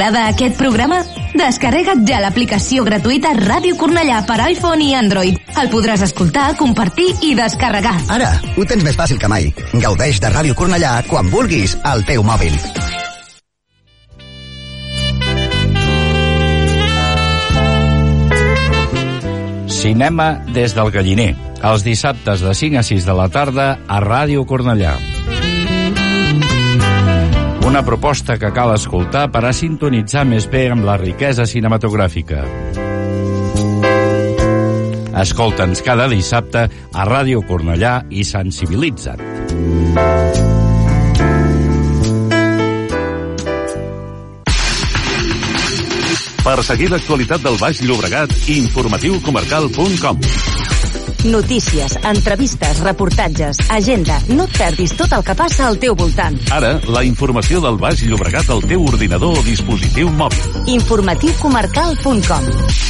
T'agrada aquest programa? Descarrega't ja l'aplicació gratuïta Ràdio Cornellà per iPhone i Android. El podràs escoltar, compartir i descarregar. Ara, ho tens més fàcil que mai. Gaudeix de Ràdio Cornellà quan vulguis al teu mòbil. Cinema des del Galliner, els dissabtes de 5 a 6 de la tarda a Ràdio Cornellà. Una proposta que cal escoltar per a sintonitzar més bé amb la riquesa cinematogràfica. Escolta'ns cada dissabte a Ràdio Cornellà i sensibilitza't. Per seguir l'actualitat del Baix Llobregat, informatiucomarcal.com. Notícies, entrevistes, reportatges, agenda. No et perdis tot el que passa al teu voltant. Ara, la informació del Baix Llobregat al teu ordinador o dispositiu mòbil. Informatiucomarcal.com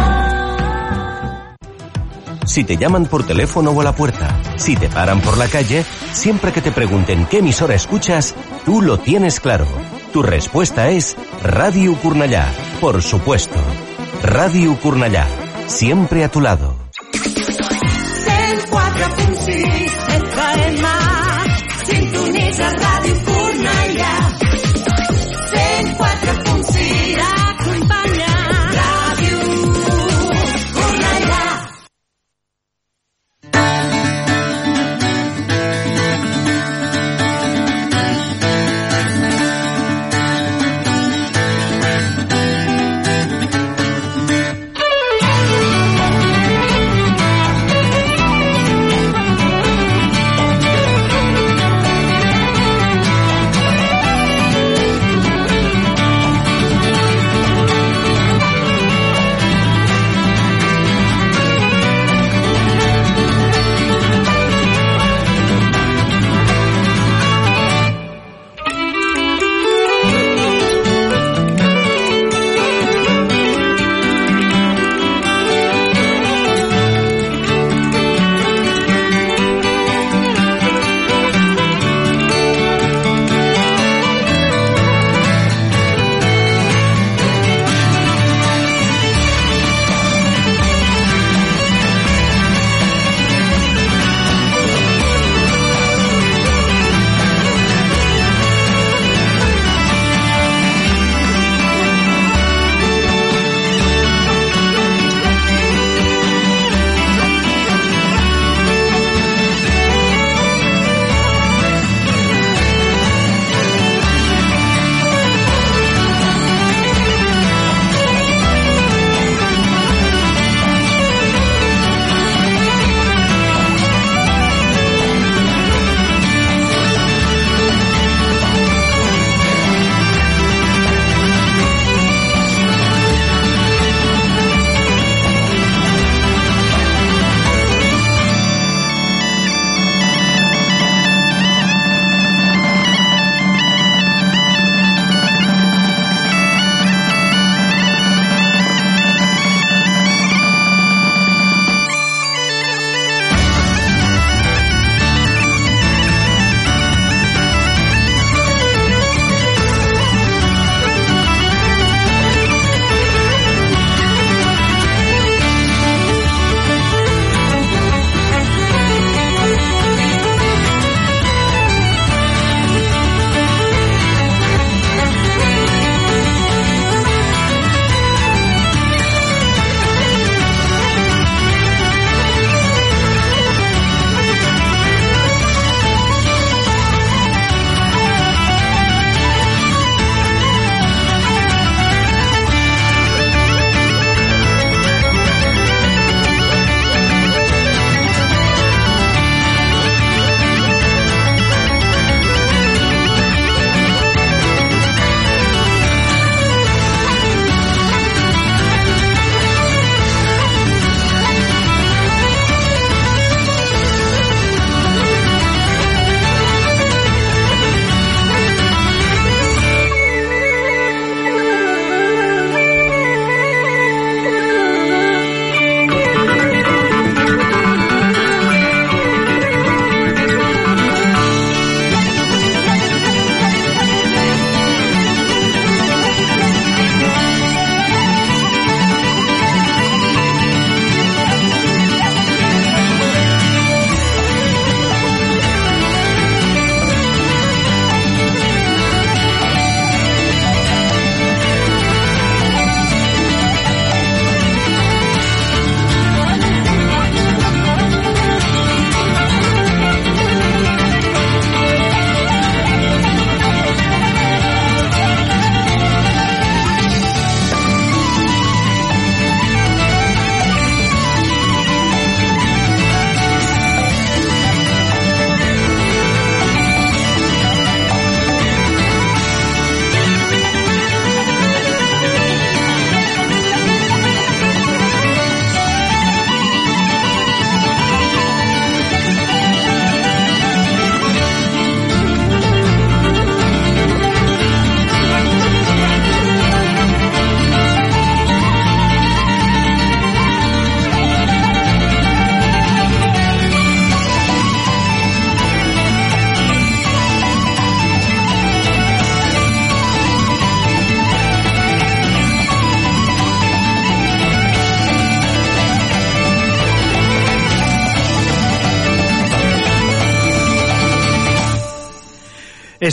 Si te llaman por teléfono o a la puerta, si te paran por la calle, siempre que te pregunten qué emisora escuchas, tú lo tienes claro. Tu respuesta es Radio Curnallá, por supuesto. Radio Curnallá, siempre a tu lado. 104.6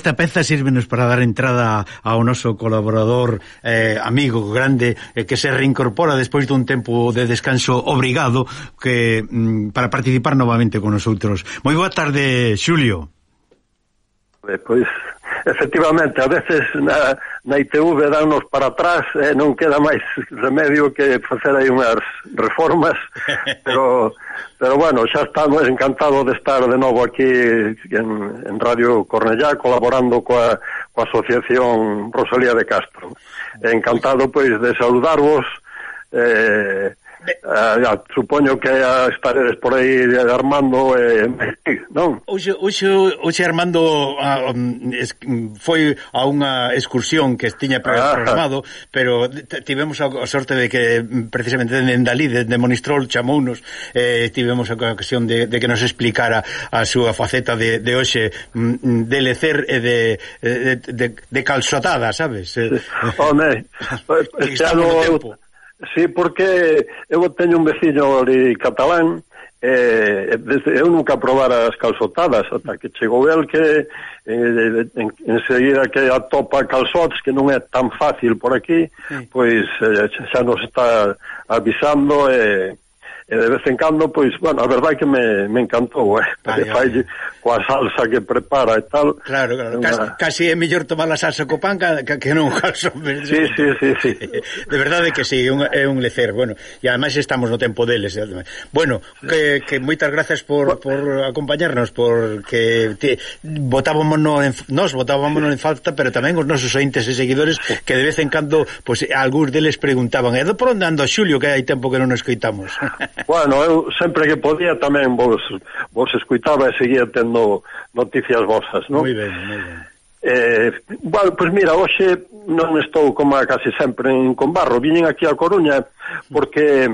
Esta peza sírvenos para dar entrada ao noso colaborador eh, amigo grande eh, que se reincorpora despois dun tempo de descanso obrigado que mm, para participar novamente con nosotros. Moi boa tarde, Xulio. Eh, pois, efectivamente, a veces na, na ITV danos para atrás e non queda máis remedio que facer aí unhas reformas pero, pero bueno, xa estamos encantados de estar de novo aquí en, en Radio Cornellá colaborando coa, coa Asociación Rosalía de Castro. Encantado pois de saludarvos eh, Eh, ya, supoño que estaredes por aí de Armando e eh, non? Oxe, hoxe, oxe Armando ah, um, es, mm, foi a unha excursión que tiña programado, ah. pero tivemos a, a sorte de que mm, precisamente en Dalí, de, de Monistrol, chamounos, eh, tivemos a ocasión de, de que nos explicara a súa faceta de, de hoxe de lecer e de, eh, de, de, de calzotada, sabes? Eh, Home, este ano... Tempo Sí, porque eu teño un veciño ali catalán, eh, desde, eu nunca probara as calzotadas ata que chegou el que eh, en, enseguida que atopa calzots que non é tan fácil por aquí sí. pois eh, xa nos está avisando e eh, e de vez en cando, pois, bueno, a verdade é que me, me encantou, eh? Ai, ai. Falle, coa salsa que prepara e tal. Claro, claro, una... casi, casi é mellor tomar a salsa co pan ca, que non calzón. Sí, sí, sí, sí. De verdade que sí, un, é un lecer, bueno, e ademais estamos no tempo deles. Bueno, que, que moitas gracias por, por acompañarnos, porque te, votábamos no en, nos votábamos en falta, pero tamén os nosos ointes e seguidores que de vez en cando, pois, pues, algúns deles preguntaban, e por onde ando Xulio, que hai tempo que non nos escoitamos? Bueno, eu sempre que podía tamén vos, vos escoitaba e seguía tendo noticias vosas, non? Moi ben, moi ben. Eh, bueno, pois mira, hoxe non estou como case sempre en Combarro, viñen aquí a Coruña porque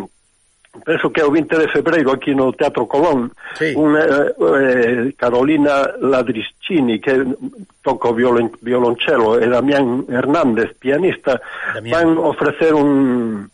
penso que é o 20 de febreiro aquí no Teatro Colón sí. unha eh, eh, Carolina Ladriscini que toca o violon, violonchelo e Damián Hernández, pianista Damián. van ofrecer un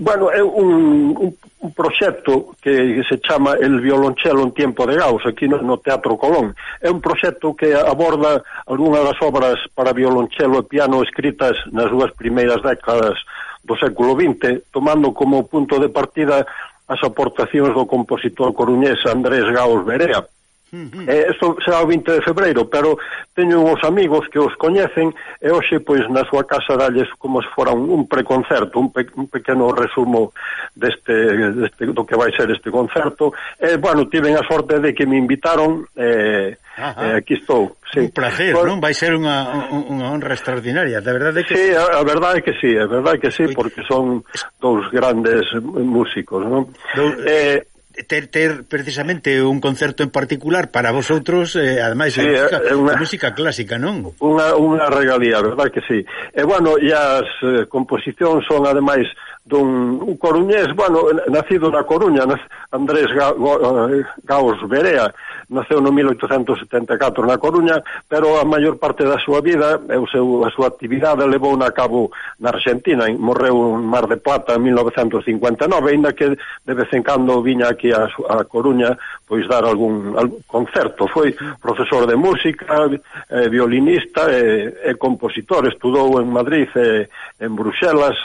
bueno, é un, un, un proxecto que se chama El violonchelo en tiempo de Gauss, aquí no, no Teatro Colón. É un proxecto que aborda algunha das obras para violonchelo e piano escritas nas dúas primeiras décadas do século XX, tomando como punto de partida as aportacións do compositor coruñés Andrés Gauss Berea. Eh, isto será o 20 de febreiro, pero teño uns amigos que os coñecen e hoxe pois na súa casa dalles como se fora un, un preconcerto, un, pe, un pequeno resumo deste, deste do que vai ser este concerto. E eh, bueno, tiven a sorte de que me invitaron eh, Ajá. eh aquí estou. Sí. Un placer, Por... non? Vai ser unha, unha honra extraordinaria, De verdade que Sí, a, a verdade é que sí, a verdade é que sí, porque son dous grandes músicos, non? Do... Eh ter, ter precisamente un concerto en particular para vosotros, eh, ademais sí, a, música, eh, é una, a música clásica, non? Unha, unha regalía, verdad que sí. E bueno, e as eh, composicións son ademais dun un coruñés, bueno, nacido na Coruña, nas, Andrés Ga, Go, eh, Gaos Berea, naceu no 1874 na Coruña, pero a maior parte da súa vida e o seu, a súa actividade levou na cabo na Argentina, morreu en Mar de Plata en 1959, ainda que de vez en cando viña aquí a, a Coruña pois dar algún, algún concerto. Foi profesor de música, eh, violinista e, eh, e compositor, estudou en Madrid e eh, en Bruxelas,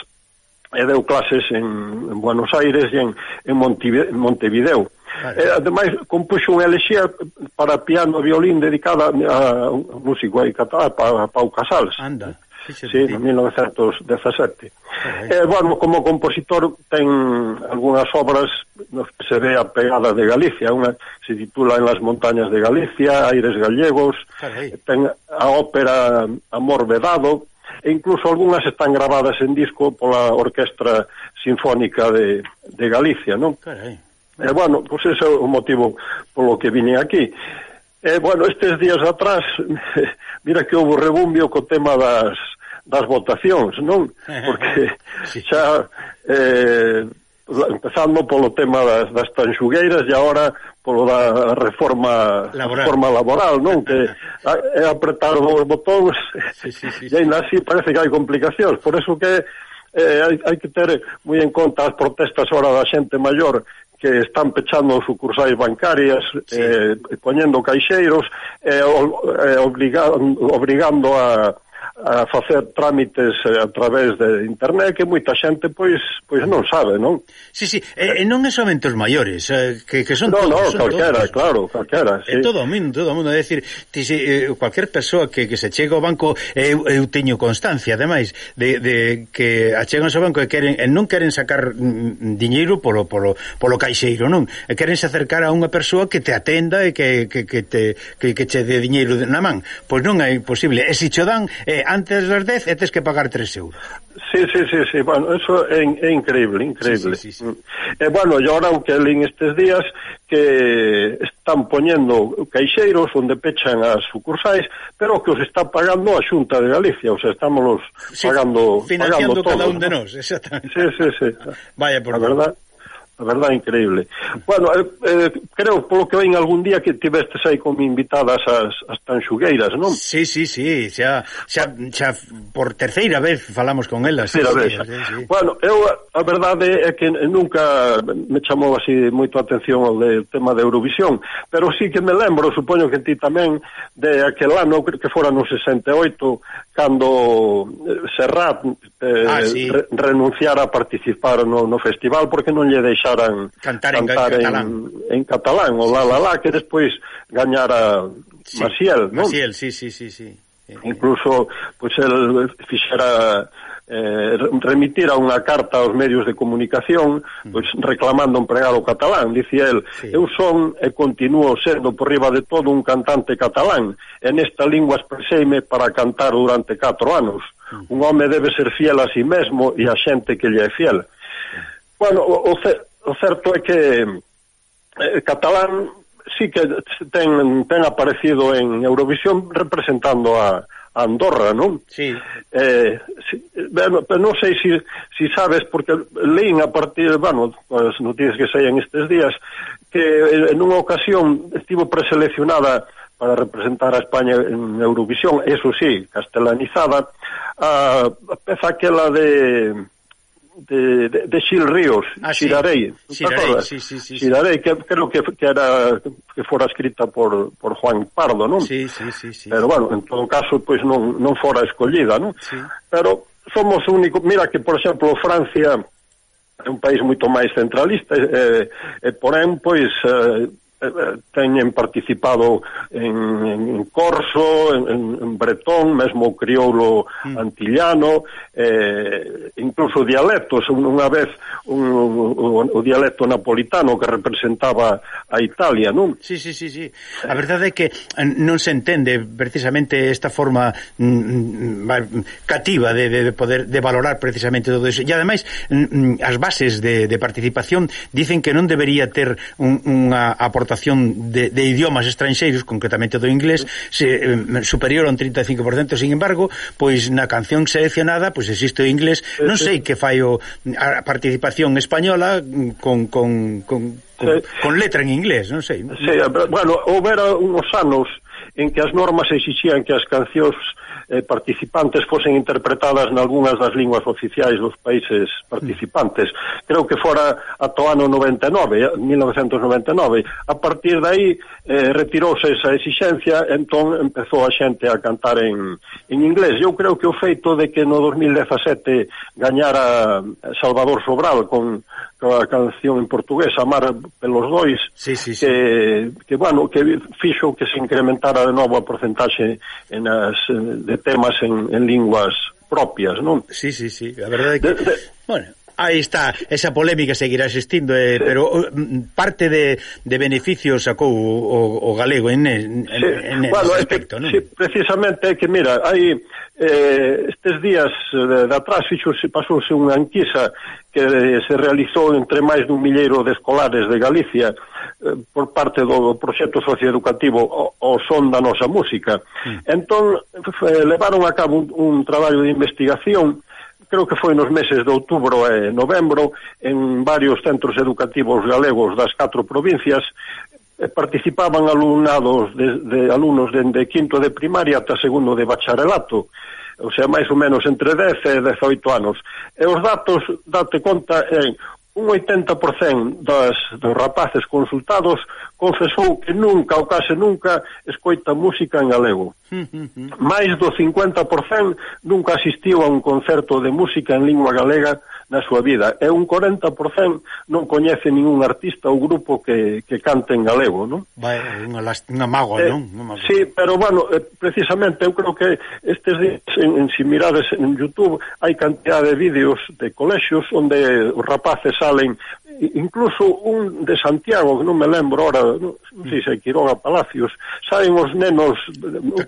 e deu clases en, en Buenos Aires e en, en Montevideo. E, ademais, compuxo unha elexía para piano e violín dedicada a un músico aí catalá, pa, Pau Casals. Anda. Sí, en 1917. Eh, bueno, como compositor ten algunhas obras que se ve a pegada de Galicia, unha se titula En las montañas de Galicia, Aires gallegos, Carai. ten a ópera Amor vedado, e incluso algunhas están grabadas en disco pola Orquestra Sinfónica de, de Galicia, non? Carai. E, bueno, pois ese é o motivo polo que vine aquí. E, bueno, estes días atrás, mira que houve rebumbio co tema das, das votacións, non? Porque xa... Eh, empezando polo tema das, das tanxugueiras e agora polo da reforma laboral, reforma laboral non? que é apretar os botóns sí, sí, sí, e ainda así parece que hai complicacións por eso que eh, hai, hai que ter moi en conta as protestas ahora da xente maior que están pechando sucursais bancarias, sí. eh, poñendo caixeiros, eh, o, eh, obligando a, a facer trámites eh, a través de internet que moita xente pois pois non sabe, non? Sí, sí, e, e non é somente os maiores, eh, que, que son no, todos, no, son calquera, todos. claro, calquera, sí. Todo o mundo, todo o mundo, é dicir, ti se eh, cualquier persoa que, que se chega ao banco, eu, eu teño constancia ademais de, de que achegan ao banco e queren e non queren sacar mm, mm, diñeiro polo polo polo caixeiro, non? E queren se acercar a unha persoa que te atenda e que, que, que te que, que che dé diñeiro na man. Pois non é posible. E se cho dan, é eh, antes das 10 e tes que pagar 3 euros. Sí, sí, sí, sí. bueno, eso é, é increíble, increíble. Sí, sí, sí, sí. E bueno, e ahora o que lín estes días que están poñendo caixeiros onde pechan as sucursais, pero que os está pagando a Xunta de Galicia, o sea, estamos sí, pagando, financiando pagando cada todos, un de nós, exactamente. Sí, sí, sí. Vaya por a. A verdade increíble. Bueno, eh, eh, creo polo que ven algún día que tivestes aí como invitadas as, as tanxugueiras, non? Sí, sí, sí, xa, xa, xa por terceira vez falamos con elas. Terceira vez. Sí, sí. Bueno, eu a verdade é que nunca me chamou así moito a atención o de, tema de Eurovisión, pero sí que me lembro, supoño que ti tamén, de aquel ano creo que fora no 68, cando eh, Serrat eh, ah, sí. re, renunciara a participar no, no festival porque non lle deixaran cantar, en, cantar en, catalán. en, en catalán, o la la la, que despois gañara sí. Maciel, non? Maciel, sí, sí, sí, sí. Eh, eh. Incluso, pois, pues, el fixera eh, remitir a unha carta aos medios de comunicación pois, reclamando empregar o catalán. Dicía el, sí. eu son e continuo sendo por riba de todo un cantante catalán e nesta lingua expreseime para cantar durante 4 anos. Mm. Un home debe ser fiel a si mesmo e a xente que lle é fiel. Bueno, o, o, o certo é que eh, Catalán sí que ten, ten aparecido en Eurovisión representando a, a Andorra, non? Sí. Eh, si, bueno, pero non sei se si, si sabes, porque leín a partir, bueno, as noticias que saían estes días, que eh, en unha ocasión estivo preseleccionada para representar a España en Eurovisión, eso sí, castelanizada, a peza aquela de de, de, de Xil Ríos, ah, Xirarei, sí. Xirarei, sí, sí, sí, Xirarei, que creo que, que era que fora escrita por, por Juan Pardo, non? Sí, sí, sí, sí. Pero bueno, en todo caso, pois pues, non, non fora escollida, non? Sí. Pero somos único, mira que por exemplo Francia é un país moito máis centralista e, e, e porén, pois, eh, eh, eh teñen participado en, en Corso, en, en Bretón, mesmo o crioulo mm. antillano, eh, incluso dialectos, unha vez un, un, o dialecto napolitano que representaba a Italia, non? Sí, sí, sí, sí. A verdade é que eh, non se entende precisamente esta forma mm, mm cativa de, de, de poder de valorar precisamente todo iso. E ademais mm, mm, as bases de, de participación dicen que non debería ter un, unha aportación captación de, de idiomas estranxeiros, concretamente do inglés, se, eh, superior a un 35%, sin embargo, pois na canción seleccionada, pois existe o inglés, eh, non eh. sei que fai o, a participación española con, con, con, con, con letra en inglés, non sei. Sí, eh, bueno, houbera unos anos en que as normas exixían que as cancións eh, participantes fosen interpretadas nalgúnas das linguas oficiais dos países participantes. Creo que fora ato ano 99, 1999. A partir de aí eh, retirouse esa exixencia, entón empezou a xente a cantar en, en inglés. Eu creo que o feito de que no 2017 gañara Salvador Sobral con a canción en portugués, Amar pelos dois, sí, sí, sí. Que, que, bueno, que fixo que se incrementara de novo a porcentaxe en as, de temas en, en linguas propias, non? Sí, sí, sí, a verdade é que... De, de... Bueno, Aí está, esa polémica seguirá existindo, eh, pero mm, parte de, de beneficios sacou o, o, o galego en, en, sí. en, en bueno, ese aspecto, non? Sí, precisamente é que, mira, hai eh, estes días de, de atrás fixose, pasouse unha enquisa que eh, se realizou entre máis dun milleiro de escolares de Galicia eh, por parte do proxecto socioeducativo o, o son da nosa música. Mm. Entón, fe, levaron a cabo un, un traballo de investigación creo que foi nos meses de outubro e novembro en varios centros educativos galegos das catro provincias Eh, participaban alumnados de, de alumnos dende quinto de primaria ata segundo de bacharelato o sea, máis ou menos entre 10 e 18 anos. E os datos, date conta, en un 80% das, dos rapaces consultados confesou que nunca ou case nunca escoita música en galego. Mais do 50% nunca asistiu a un concerto de música en lingua galega na súa vida. E un 40% non coñece ningún artista ou grupo que, que cante en galego, non? Vai, unha, last... unha mágoa, eh, non? Unha mágoa. Sí, pero, bueno, eh, precisamente, eu creo que estes días, en, en, si mirades en Youtube, hai cantidad de vídeos de colexios onde os rapaces salen incluso un de Santiago, que non me lembro ahora, non sei se é Quiroga Palacios, salen os nenos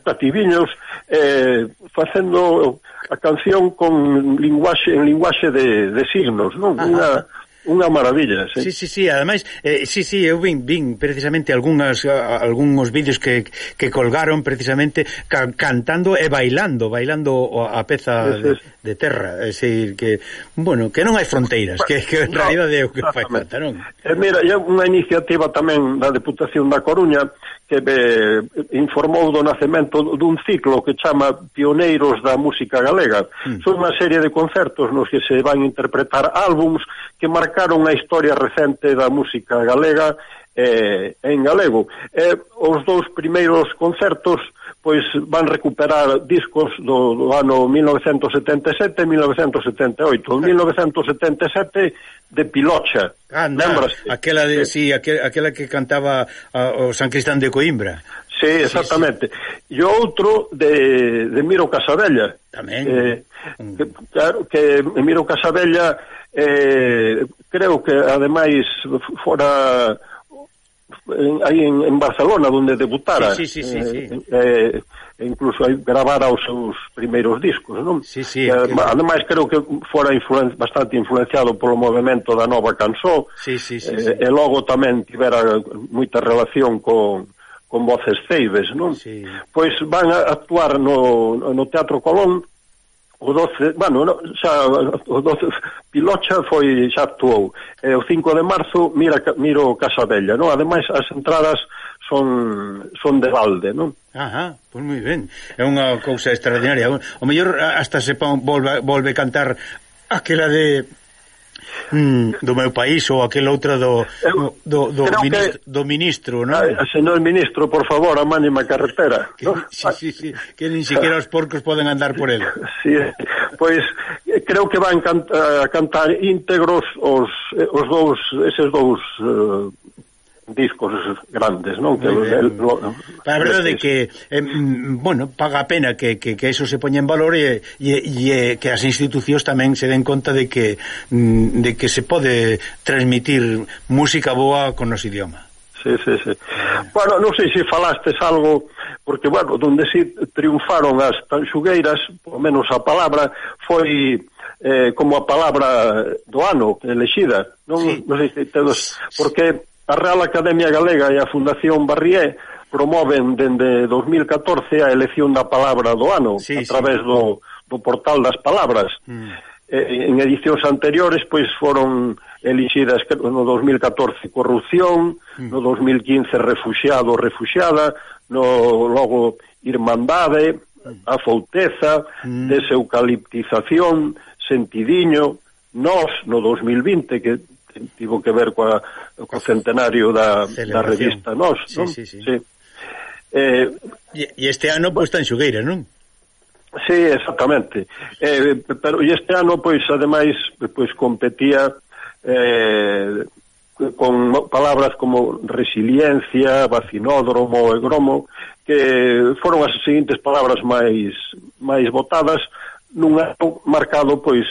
cativiños eh, facendo a canción con linguaxe en linguaxe de, de signos, non? Unha unha maravilla, sí. Sí, sí, sí, ademais, eh, sí, sí, eu vin, vin precisamente algunhas algúns vídeos que, que colgaron precisamente ca, cantando e bailando, bailando a peza de, de terra, é dicir que bueno, que non hai fronteiras, que, que en no, realidade é o que fai falta, non? E mira, é unha iniciativa tamén da Deputación da Coruña que eh, informou do nacemento dun ciclo que chama Pioneiros da Música Galega. Mm. Son unha serie de concertos nos que se van interpretar álbums que marcaron a historia recente da música galega eh, en galego. Eh, os dous primeiros concertos pois van recuperar discos do, do ano 1977 e 1978. 1977 de Pilocha. Ah, Anda, lembras? aquela de, sí. Aquela, aquela que cantaba a, o San Cristán de Coimbra. Sí, exactamente. Sí, sí. E outro de, de Miro Casabella. Tamén. Eh, mm. que, claro, que Miro Casabella eh, creo que ademais fora en, aí en, en Barcelona onde debutara sí, sí, sí, sí, sí. Eh, eh, eh incluso aí gravara os seus primeiros discos non? Sí, sí, eh, que... ademais creo que fora influen bastante influenciado polo movimento da nova canción sí, sí, sí, eh, sí. e logo tamén tivera moita relación con con voces ceibes, non? Sí. Pois van a actuar no, no Teatro Colón o 12, bueno, no, xa o 12 Pilocha foi xa actuou. E o 5 de marzo mira miro Casa Bella, non? Ademais as entradas son son de balde, non? Ajá, pois moi ben. É unha cousa extraordinaria. O mellor hasta se volve, volve cantar aquela de mm, do meu país ou aquela outra do do, do, do, ministro, que, do ministro, non? Eh, señor ministro, por favor, amánime a carretera. Que, ¿no? sí, sí, sí, que nin siquiera os porcos poden andar por ele. Sí, pois pues, creo que van a eh, cantar íntegros os, os dous, eses dous eh, discos grandes, non? Que el, lo, a verdade é que eh, bueno, paga a pena que, que, que eso se poña en valor e, e, e que as institucións tamén se den conta de que mm, de que se pode transmitir música boa con os idioma. Sí, sí, sí. Bueno, non sei se falastes algo porque bueno, donde si triunfaron as tanxugueiras, por menos a palabra foi eh, como a palabra do ano elexida, non, sí. non sei se tedes porque A Real Academia Galega e a Fundación Barrié promoven dende 2014 a elección da palabra do ano sí, a través sí. do, do portal das palabras. Mm. Eh, en edicións anteriores pois foron elixidas no 2014 corrupción, mm. no 2015 refuxiado, refuxiada, no logo irmandade, mm. a fouteza, mm. deseucaliptización, sentidiño, nós no 2020 que tivo que ver coa, co centenario da, da revista Nós, sí, non? Sí, sí. sí. Eh, e, e este ano pois pues, está en non? Sí, exactamente. Eh, pero e este ano pois ademais pois competía eh, con palabras como resiliencia, vacinódromo e gromo, que foron as seguintes palabras máis máis votadas nun ano marcado pois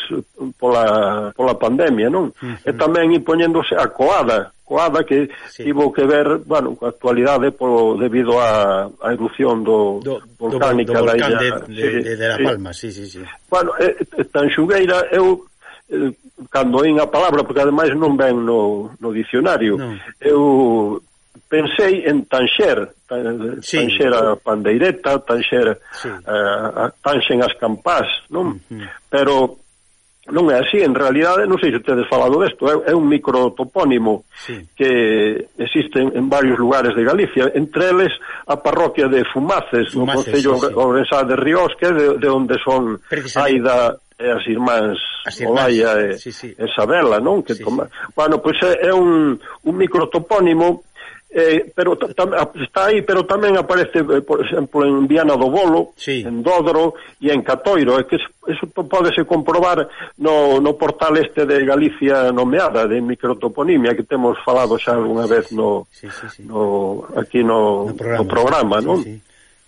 pola, pola pandemia, non? Uh -huh. E tamén impoñéndose a coada, coada que sí. tivo que ver, bueno, coa actualidade polo, debido á a, a erupción do, do volcánica do, do volcán da illa, de, de, de, de La Palma, sí, sí, sí. Bueno, e, tan xugueira, eu eh, cando oín a palabra, porque ademais non ven no, no dicionario, non. eu pensei en Tanxer, tan, sí. Tanxer a pandeireta, Tanxer sí. uh, Tanxen as campás, non? Uh -huh. Pero non é así, en realidade, non sei se tedes falado desto, é, é un microtopónimo sí. que existe en, en varios lugares de Galicia, entre eles a parroquia de Fumaces, Fumaces no Concello sí, sí. Obrensá de Ríos, que é de, de onde son Aida e as irmáns, as Olaia e, sí, sí. e Sabela, non? Que sí, toma... sí. Bueno, pois é, é un, un microtopónimo eh, pero tam, está aí, pero tamén aparece, eh, por exemplo, en Viana do Bolo, sí. en Dodro e en Catoiro, é que eso podese comprobar no, no portal este de Galicia nomeada de microtoponimia que temos falado xa algunha vez no, sí, sí, sí. no aquí no, no programa, no programa sí, non? Sí.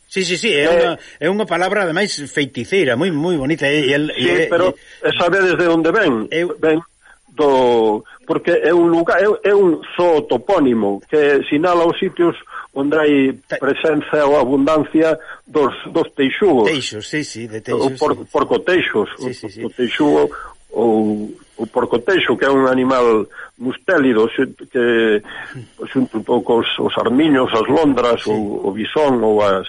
Sí, sí, sí, é, eh, unha, é unha palabra ademais feiticeira, moi moi bonita eh, e, e, sí, e, pero e, sabedes de onde ven? Eu, ven do porque é un lugar é, é un zootopónimo que sinala os sitios onde hai presenza ou abundancia dos, dos teixugos. Teixos, sí, sí, de teixos. O por, sí. porcoteixos, sí, sí, sí. o teixugo ou o porcoteixo, que é un animal mustélido que xunto un pouco os, os armiños, as londras, sí. ou o bisón ou as,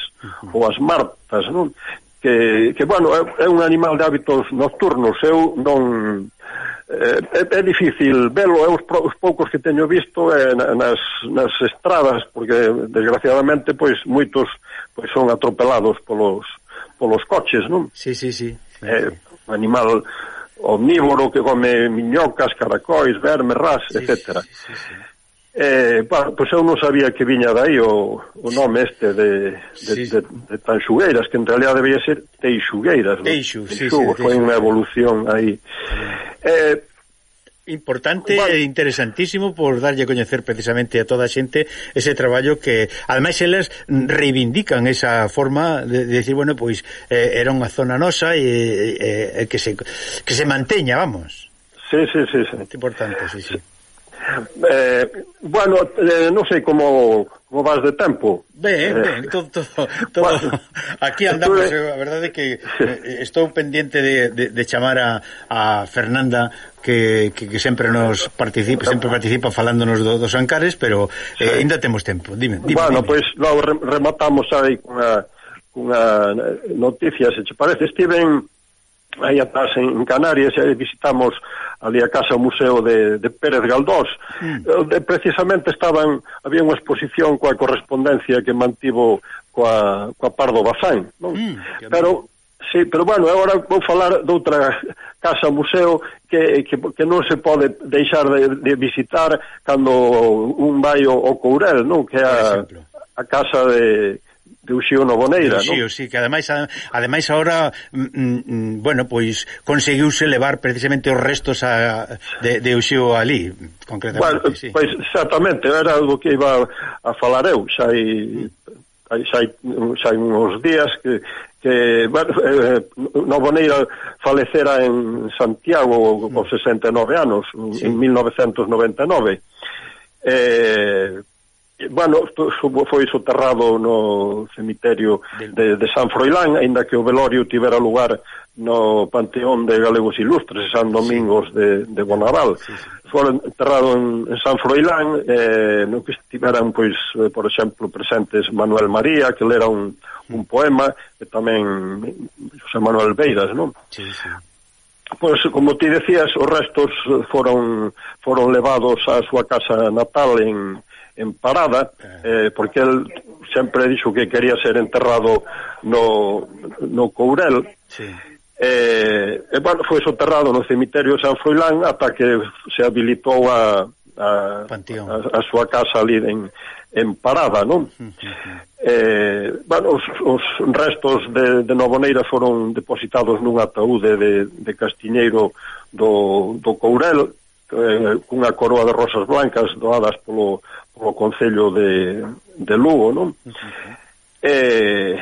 ou as martas, non? que, que bueno, é, é un animal de hábitos nocturnos, eu non eh, é, é difícil velo, eu os, os poucos que teño visto eh, é nas, nas estradas, porque desgraciadamente pois moitos pois son atropelados polos polos coches, non? Sí, sí, sí. É un animal omnívoro que come miñocas, caracóis, vermes, ras, sí, etcétera. Sí, sí, sí. Eh, bueno, pois eu non sabía que viña dai o, o nome este de, de, sí. de, de Tanxugueiras, que en realidad debía ser Teixugueiras. Teixu, no? sí, Teixu, sí, foi unha evolución aí. Eh, importante bueno, e interesantísimo por darlle a coñecer precisamente a toda a xente ese traballo que ademais elas reivindican esa forma de, de decir, bueno, pois eh, era unha zona nosa e, e, e que se que se manteña, vamos. Sí, sí, sí, sí. Importante, sí, sí. sí. Eh, bueno, eh, non sei como como vas de tempo. Ben, eh, ben, todo, todo, todo bueno, aquí andamos, eh, a verdade é que eh, estou pendiente de, de, de chamar a, a Fernanda que, que, que sempre nos participa, sempre participa falándonos do, dos Ancares, pero eh, ainda temos tempo. Dime, dime. Bueno, dime. pois pues, logo rematamos aí cunha cunha eh, noticia, se che parece. Estiven aí atrás en Canarias e visitamos ali a casa o museo de, de Pérez Galdós mm. Eh, onde precisamente estaban había unha exposición coa correspondencia que mantivo coa, coa Pardo Bazán non? Mm, pero Sí, pero bueno, agora vou falar doutra casa museo que, que, que non se pode deixar de, de visitar cando un vai ao, ao Courel, non? Que é a, a casa de, de Uxío no Boneira, non? Sí, que ademais a, ademais agora mm, mm, bueno, pois conseguiuse levar precisamente os restos a, de, de Uxío alí, concretamente, bueno, sí. Pois exactamente, era algo que iba a falar eu, xa hai hai, xa, hai, xa hai uns días que, que bueno, eh, Novoneira falecera en Santiago con mm. 69 anos, en 1999. Eh, Bueno, foi soterrado no cemiterio de, de San Froilán, aínda que o velorio tivera lugar no Panteón de Galegos Ilustres, San Domingos de, de Bonaval. Sí. Foi enterrado en, en San Froilán, eh, no que estiveran, pois, eh, por exemplo, presentes Manuel María, que lera un, un poema, e tamén José Manuel Beiras, non? Sí, sí. Pois, como ti decías, os restos foron, foron levados á súa casa natal en, en Parada, eh, porque el sempre dixo que quería ser enterrado no, no Courel, sí. eh, e, bueno, foi soterrado no cemiterio de San Froilán ata que se habilitou a, a, a, a súa casa ali en, en Parada, non? Eh, bueno, os, os restos de, de Novoneira foron depositados nun ataúde de, de Castiñeiro do, do Courel, eh, cunha coroa de rosas blancas doadas polo o Concello de, de Lugo, non? Eh.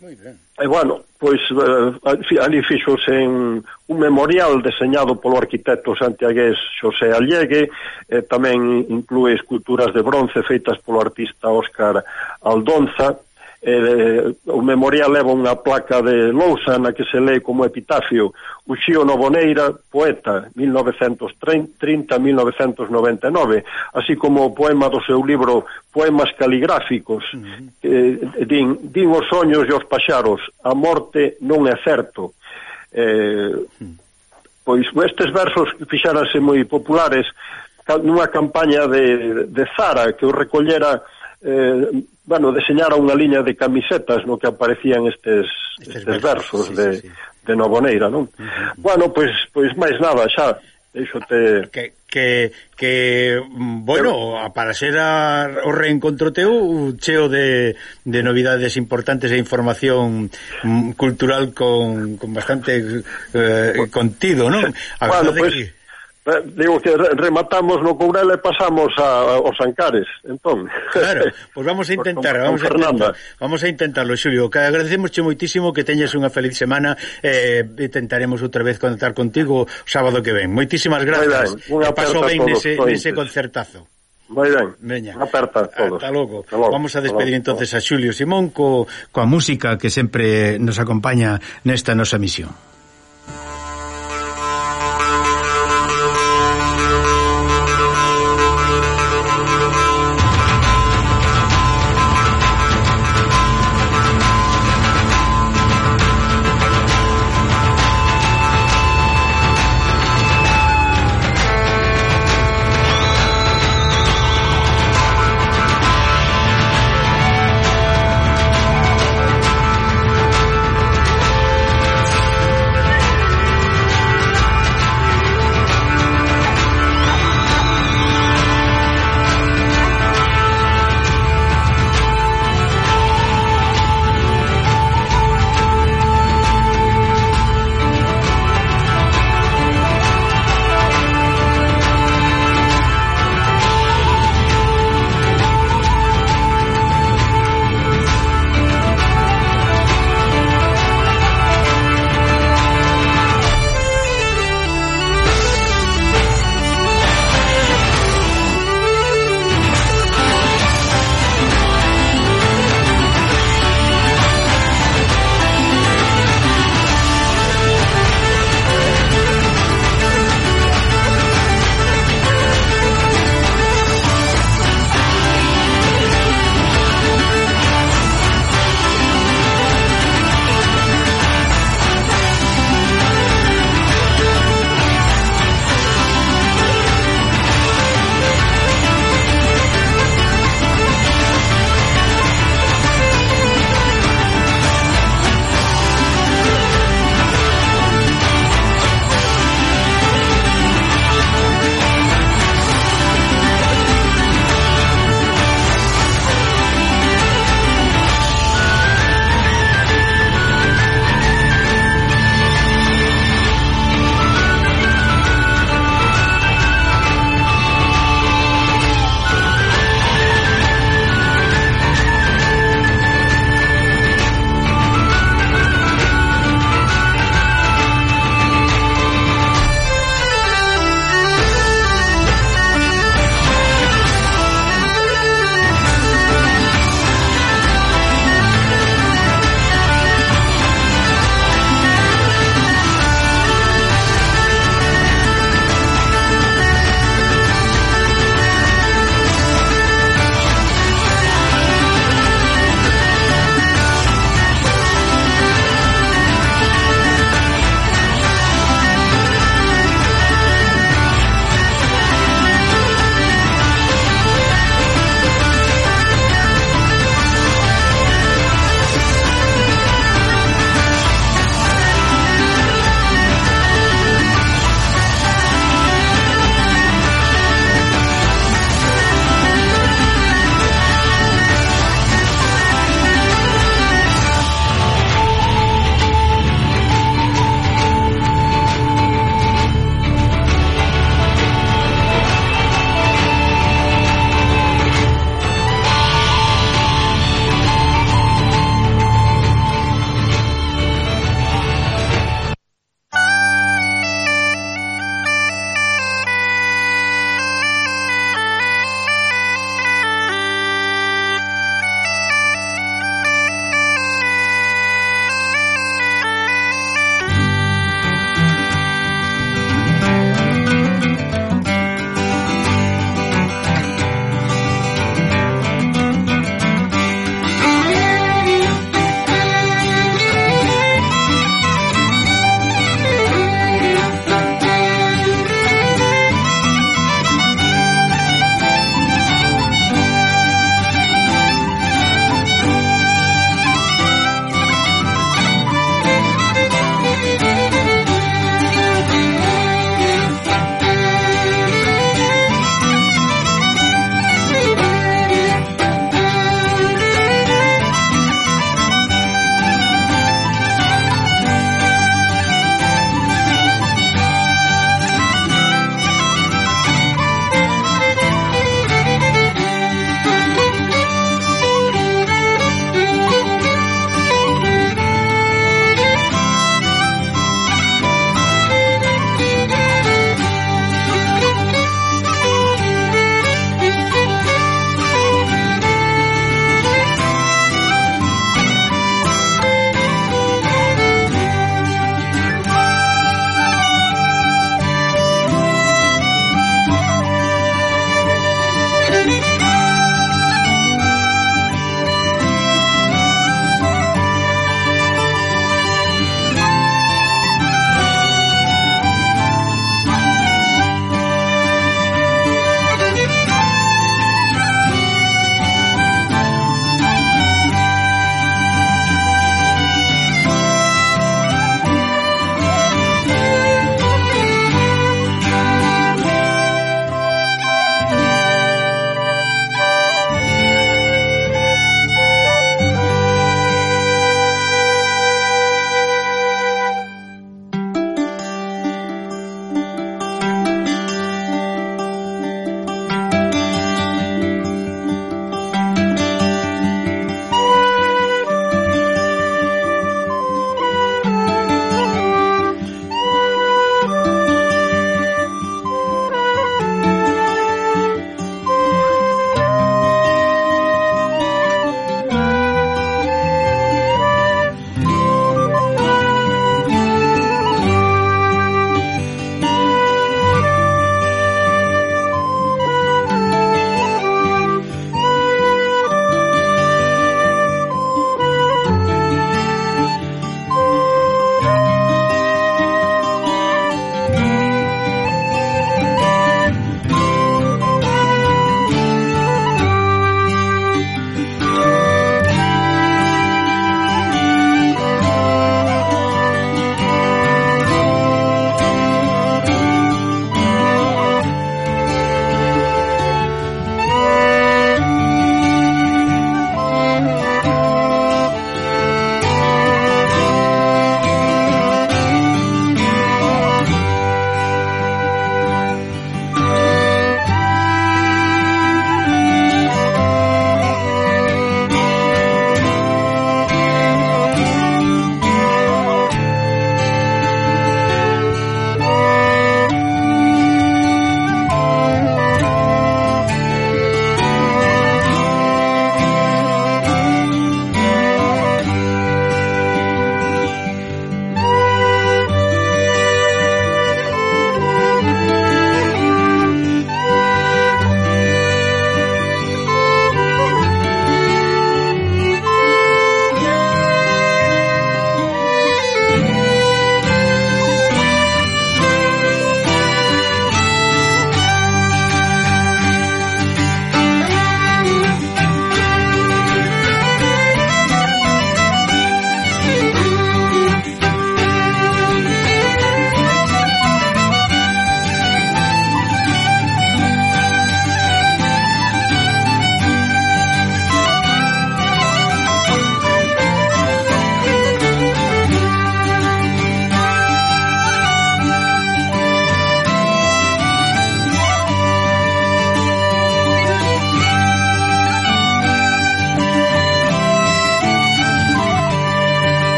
E, e bueno, pois eh, ali fixose en un memorial deseñado polo arquitecto santiagués Xosé Allegue, e tamén inclúe esculturas de bronce feitas polo artista Óscar Aldonza, eh, o memorial leva unha placa de lousa na que se lee como epitafio Uxío Novoneira, poeta 1930-1999 así como o poema do seu libro Poemas caligráficos uh -huh. eh, din, din os soños e os paxaros a morte non é certo eh, hmm. pois estes versos que fixáranse moi populares nunha campaña de, de Zara que o recollera eh, bueno, deseñara unha liña de camisetas no que aparecían estes, estes, estes versos sí, de, sí, sí. de Novoneira, non? Uh -huh. Bueno, pois, pois máis nada, xa, deixote... Que, que, que bueno, Pero... para ser a, o reencontro teu cheo de, de novidades importantes e información mm, cultural con, con bastante eh, contido, non? A bueno, pois... Pues... Que Eh, digo que rematamos no Courel e pasamos a, aos Ancares, entón. Claro, pois vamos a intentar, vamos a intentar, vamos a intentarlo, Xulio. Que agradecemosche moitísimo que teñas unha feliz semana eh, e tentaremos outra vez contar contigo o sábado que ven. Moitísimas grazas. Ben, paso ben nese, nese concertazo. Moi ben. Veña. Aperta todos. Ata logo. Hasta logo. Vamos a despedir logo. entonces a Xulio Simón co, coa música que sempre nos acompaña nesta nosa misión.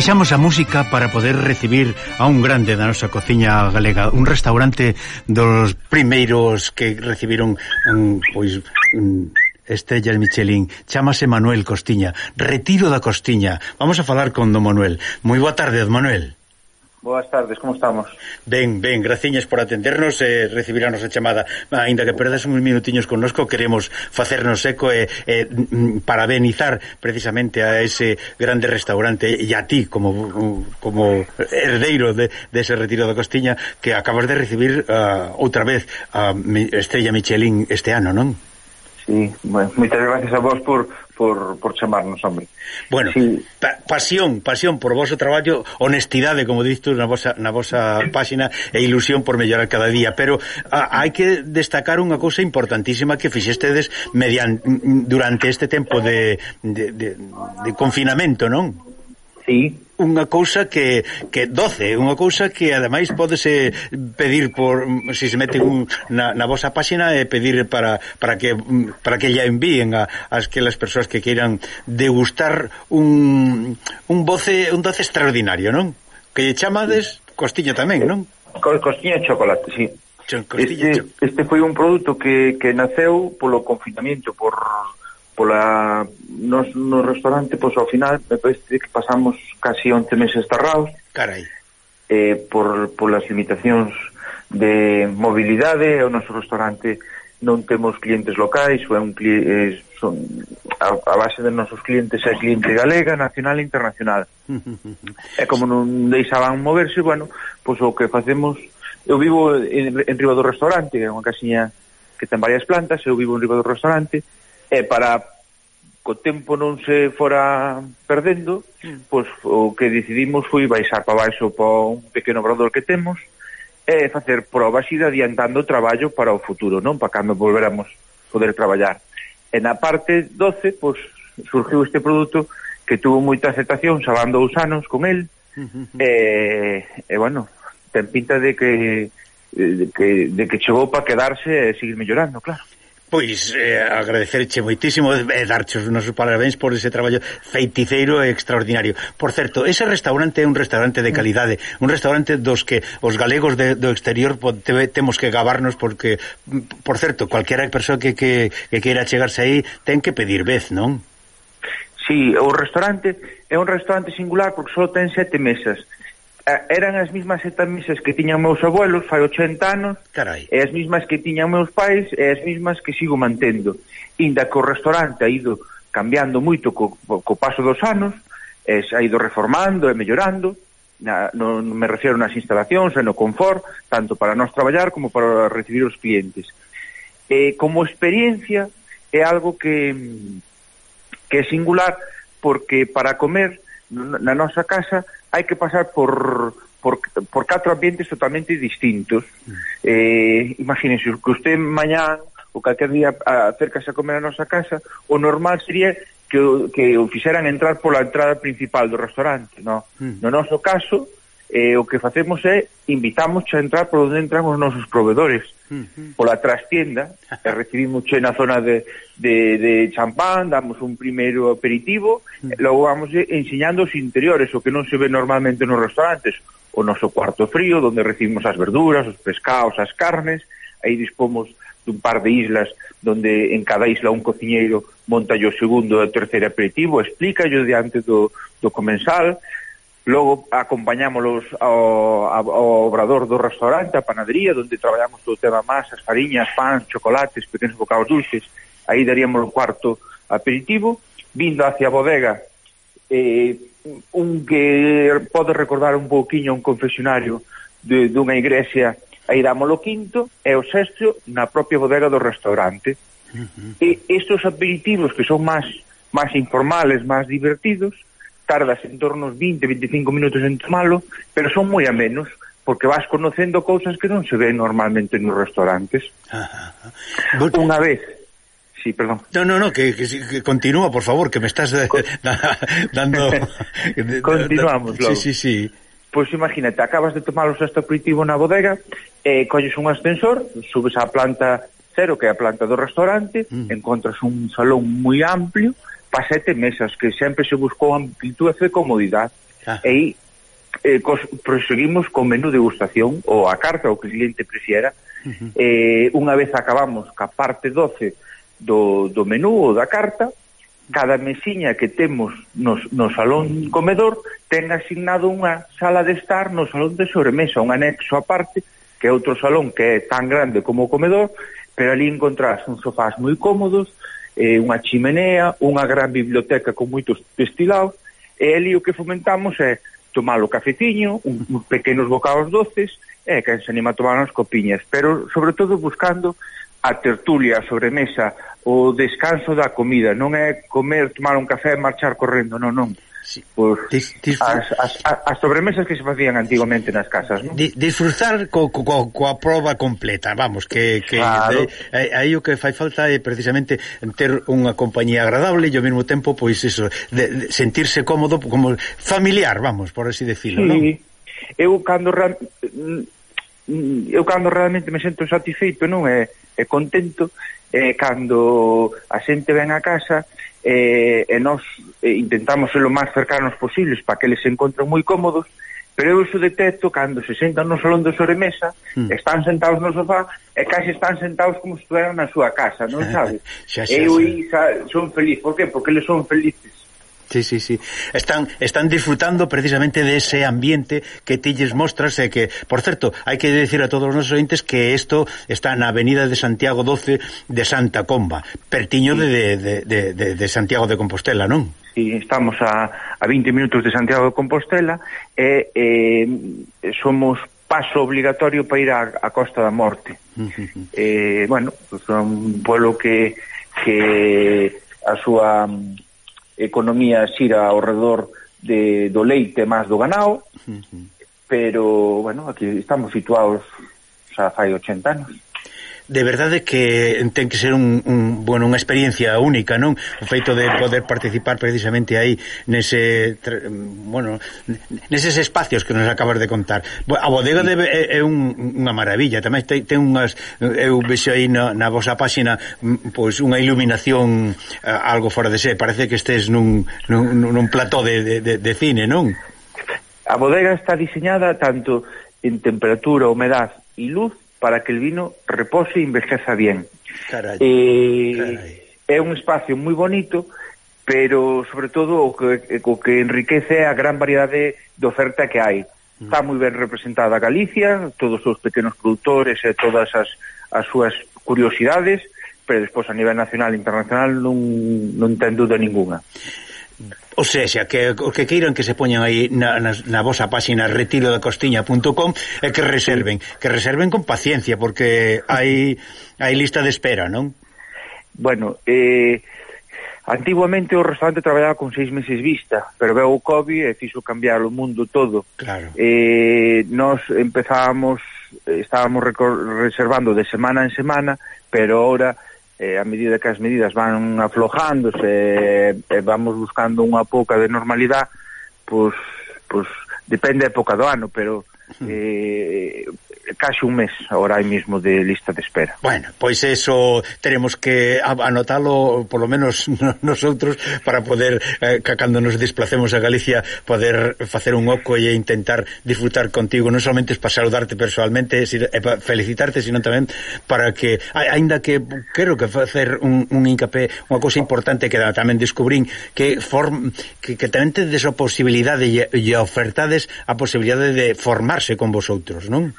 Baixamos a música para poder recibir a un grande da nosa cociña galega, un restaurante dos primeiros que recibiron un, pois un Estella Michelin. chamase Manuel Costiña, Retiro da Costiña. Vamos a falar con don Manuel. Moi boa tarde, Manuel. Boas tardes, como estamos? Ben, ben, graciñas por atendernos e eh, recibir a nosa chamada. Ainda que perdas uns minutiños connosco, queremos facernos eco e eh, eh, parabenizar precisamente a ese grande restaurante e a ti como como herdeiro de, de ese retiro da Costiña que acabas de recibir uh, outra vez a Estrella Michelin este ano, non? Sí, bueno, moitas gracias a vos por, por, por chamarnos, hombre. Bueno, sí. pa pasión, pasión por vosso traballo, honestidade, como dís na vosa, na vosa páxina, e ilusión por mellorar cada día, pero a, hai que destacar unha cousa importantísima que fixestedes mediante, durante este tempo de, de, de, de confinamento, non? Sí. Unha cousa que, que doce, unha cousa que ademais podese pedir por se se mete un, na, na vosa páxina e pedir para, para que para que lla envíen a, as que las persoas que queiran degustar un, un doce un doce extraordinario, non? Que lle chamades costiño tamén, non? Costiño chocolate, sí. Este, este foi un produto que, que naceu polo confinamiento por pola nos, no restaurante, pois ao final me parece que pasamos casi 11 meses cerrados. Carai. Eh, por, por las limitacións de mobilidade, o noso restaurante non temos clientes locais, é un eh, son a, a base de nosos clientes é cliente galega, nacional e internacional. e como non deixaban moverse, bueno, pois o que facemos, eu vivo en, en riba do restaurante, é unha casiña que ten varias plantas, eu vivo en riba do restaurante, e para co tempo non se fora perdendo, pois o que decidimos foi baixar para baixo para un pequeno obrador que temos e facer probas e adiantando o traballo para o futuro, non? Para cando volveramos poder traballar. E na parte 12, pois surgiu este produto que tuvo moita aceptación, xa van dous anos con el, e, e bueno, ten pinta de que de que, de que chegou para quedarse e seguir mellorando, claro. Pois eh, agradecerche moitísimo e eh, darche os nosos parabéns por ese traballo feiticeiro e extraordinario. Por certo, ese restaurante é un restaurante de calidade, un restaurante dos que os galegos de, do exterior te, temos que gabarnos porque por certo, cualquiera persoa que que que queira chegarse aí ten que pedir vez, non? Sí, o restaurante é un restaurante singular porque só ten sete mesas Eh, eran as mismas seta que tiñan meus abuelos fai 80 anos Carai. e as mismas que tiñan meus pais e as mismas que sigo mantendo. Inda que o restaurante ha ido cambiando moito co, co paso dos anos e ha ido reformando e mellorando. Na, no, me refiero nas instalacións e no confort tanto para nós traballar como para recibir os clientes. Eh, como experiencia é algo que que é singular porque para comer na nosa casa hai que pasar por por, por catro ambientes totalmente distintos. Mm. Eh, imagínense, que usted mañá ou calquer día acércase a comer a nosa casa, o normal sería que, que o fixeran entrar pola entrada principal do restaurante, no? Mm. No noso caso, eh, o que facemos é invitamos a entrar por onde entran os nosos provedores pola trastienda e recibimos na zona de, de, de champán damos un primeiro aperitivo logo vamos eh, enseñando os interiores o que non se ve normalmente nos restaurantes. O noso cuarto frío donde recibimos as verduras, os pescados, as carnes aí dispomos dun par de islas donde en cada isla un cociñeiro monta o segundo e o terceiro aperitivo explícallo diante do, do comensal Logo acompañámolos ao, ao obrador do restaurante, a panadería, onde traballamos todo o tema masas, fariñas, pans, chocolates, pequenos bocados dulces. Aí daríamos o cuarto aperitivo. Vindo hacia a bodega, eh, un que pode recordar un pouquiño un confesionario de, dunha igrexa, aí dámoslo o quinto e o sexto na propia bodega do restaurante. Uh -huh. E estes aperitivos que son máis máis informales, máis divertidos, tardas en torno aos 20, 25 minutos en tomalo, pero son moi menos porque vas conocendo cousas que non se ven normalmente nos restaurantes. Ajá, ajá. Unha vez Sí, perdón. No, no, no, que, que, que continúa, por favor, que me estás eh, Con... dando... Continuamos, logo. Sí, sí, sí. Pois imagínate, acabas de tomar o sexto aperitivo na bodega, eh, colles un ascensor, subes á planta cero, que é a planta do restaurante, mm. encontras un salón moi amplio, pa sete mesas, que sempre se buscou amplitude e comodidade. Ah. E aí eh, cos, proseguimos con menú degustación ou a carta o que o cliente presiera. Uh -huh. eh, unha vez acabamos ca parte 12 do, do menú ou da carta, cada mesiña que temos nos, no salón comedor ten asignado unha sala de estar no salón de sobremesa, un anexo aparte, que é outro salón que é tan grande como o comedor, pero ali encontrás uns sofás moi cómodos, eh, unha chimenea, unha gran biblioteca con moitos destilados, e ali o que fomentamos é tomar o cafeciño, un, un pequenos bocados doces, e que se anima a tomar unhas copiñas, pero sobre todo buscando a tertulia, a sobremesa, o descanso da comida, non é comer, tomar un café e marchar correndo, non, non. Sí. Por dis, dis, as, as, as sobremesas que se facían antigamente nas casas, non? Disfrutar co, co, coa proba completa, vamos, que, que claro. aí, eh, aí o que fai falta é precisamente ter unha compañía agradable e ao mesmo tempo, pois, eso, de, de, sentirse cómodo, como familiar, vamos, por así decirlo, sí. non? Eu cando mm, eu cando realmente me sento satisfeito, non? é, é contento, eh, cando a xente ven a casa eh, e nós eh, intentamos ser o máis cercanos posibles para que eles se encontren moi cómodos, pero eu iso detecto cando se sentan no salón de sobremesa, mm. están sentados no sofá e case están sentados como se estuveran na súa casa, non sabes? xa, xa, xa. Eu e xa, son feliz, por que? Porque eles son felices Sí, sí, sí. Están están disfrutando precisamente de ese ambiente que Tilles mostras e que, por certo, hai que decir a todos os nosos ointes que isto está na Avenida de Santiago 12 de Santa Comba, pertiño sí. de, de, de, de, de Santiago de Compostela, non? Sí, estamos a, a 20 minutos de Santiago de Compostela e eh, somos paso obligatorio para ir á, Costa da Morte. Uh -huh. eh, bueno, é un pueblo que que a súa economía xira ao redor de, do leite máis do ganao, uh -huh. pero, bueno, aquí estamos situados xa fai 80 anos de verdade que ten que ser un, un bueno, unha experiencia única, non? O feito de poder participar precisamente aí nese bueno, neses espacios que nos acabas de contar. A bodega de, é, é un, unha maravilla, tamén ten, ten unhas eu vexo aí na, na vosa páxina mm, pois unha iluminación algo fora de sé, parece que estes nun, nun, nun plató de, de, de cine, non? A bodega está diseñada tanto en temperatura, humedad e luz para que el vino repose e envejeza bien. Caray, eh, caray. É un espacio moi bonito, pero sobre todo o que, o que enriquece a gran variedade de oferta que hai. Mm. Está moi ben representada Galicia, todos os pequenos produtores e todas as, as súas curiosidades, pero despois a nivel nacional e internacional non, non ten duda ninguna. O sexa, que o que queiran que se poñan aí na, na, na vosa páxina retilodacostiña.com e que reserven, que reserven con paciencia porque hai hai lista de espera, non? Bueno, eh Antiguamente o restaurante traballaba con seis meses vista, pero veu o COVID e fixo cambiar o mundo todo. Claro. Eh, nos empezábamos, estábamos reservando de semana en semana, pero ahora eh, a medida que as medidas van aflojándose e eh, vamos buscando unha pouca de normalidade pois, pois depende da época do ano, pero eh, casi un mes ahora aí mismo de lista de espera. Bueno, pois eso teremos que anotalo por lo menos nosotros para poder eh, cando nos desplacemos a Galicia poder facer un oco e intentar disfrutar contigo, non solamente para saludarte personalmente, e eh, para felicitarte, sino tamén para que aínda que quero que facer un, un incapé, unha cousa importante que tamén descubrín que form, que, que tamén tedes a posibilidade e ofertades a posibilidade de formarse con vosotros, non?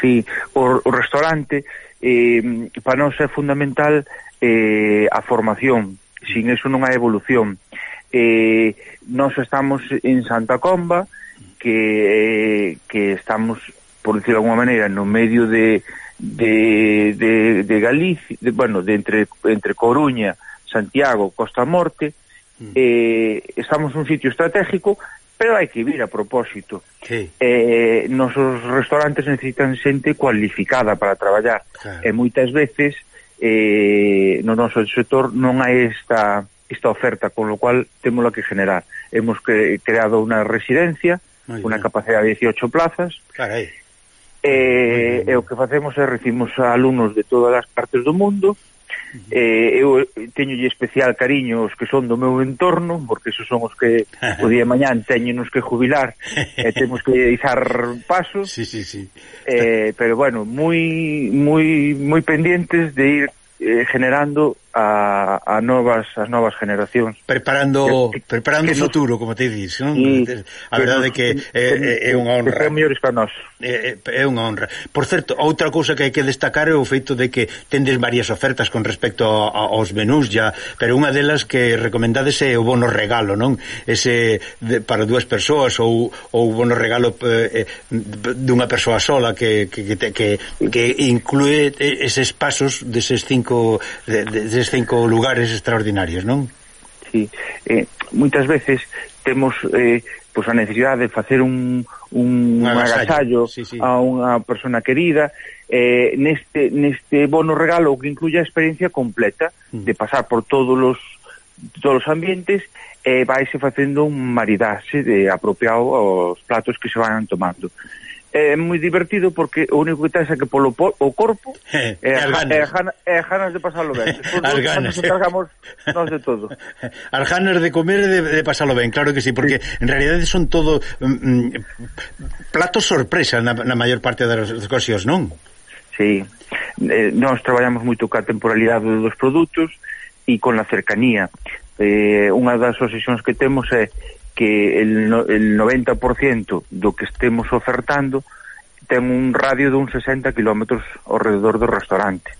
sí, o, o restaurante, eh, para nós é fundamental eh, a formación, sin eso non hai evolución. Eh, nós estamos en Santa Comba, que, eh, que estamos, por decirlo de alguma maneira, no medio de, de, de, de Galicia, de, bueno, de entre, entre Coruña, Santiago, Costa Morte, mm. eh, estamos nun sitio estratégico pero hai que vir a propósito. Sí. Eh, nosos restaurantes necesitan xente cualificada para traballar claro. e moitas veces eh, no noso sector non hai esta esta oferta, con lo cual temos que generar. Hemos cre creado unha residencia, unha capacidade de 18 plazas. Carai. Eh, e o que facemos é recibimos a alumnos de todas as partes do mundo, eh, eu eh, teñolle especial cariño os que son do meu entorno, porque esos son os que o día de mañán teñenos que jubilar e eh, temos que izar pasos. Sí, sí, sí. Eh, pero bueno, moi moi moi pendientes de ir eh, generando a, a novas as novas generacións preparando que, preparando o futuro, como te dis, non? Y, a verdade que, que é, é unha honra. Que mellores para nós. É, é unha honra. Por certo, outra cousa que hai que destacar é o feito de que tendes varias ofertas con respecto a, a, aos menús ya, pero unha delas que recomendades é o bono regalo, non? Ese de, para dúas persoas ou ou bono regalo eh, eh, dunha persoa sola que que que, que, que inclúe eses pasos deses cinco de, de, de cinco lugares extraordinarios, non? Sí, eh, moitas veces temos eh, pois a necesidade de facer un, un, un agasallo, agasallo sí, sí. a unha persona querida eh, neste, neste bono regalo que incluye a experiencia completa mm. de pasar por todos os todos os ambientes e eh, vaise facendo un maridaxe de apropiado aos platos que se van tomando é moi divertido porque o único que tens é que polo por, o corpo eh, é, é, as ganas. É, é ganas de pasalo ben. As ganas. Eh. Nos encargamos nós de todo. As ganas de comer e de, de pasalo ben, claro que sí, porque sí. en realidad son todo mm, mm, platos sorpresa na, na maior parte das ocasións, non? Sí. Eh, nós traballamos moito ca temporalidade dos produtos e con a cercanía eh, unha das obsesións que temos é que el, el 90% do que estemos ofertando ten un radio de uns 60 km ao redor do restaurante.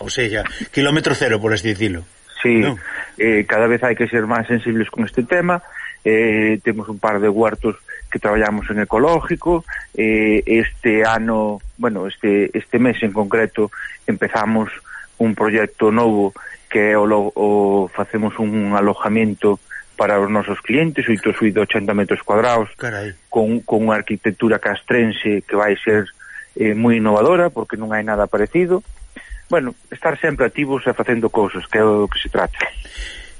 Ou seja, kilómetro cero, por así dicilo. Sí, no. eh, cada vez hai que ser máis sensibles con este tema, eh, temos un par de huertos que traballamos en ecológico, eh, este ano, bueno, este, este mes en concreto, empezamos un proxecto novo que o, o facemos un alojamento para os nosos clientes, oito suído 80 metros cuadrados, Carai. con, con unha arquitectura castrense que vai ser eh, moi innovadora, porque non hai nada parecido. Bueno, estar sempre activos e facendo cousas, que é o que se trata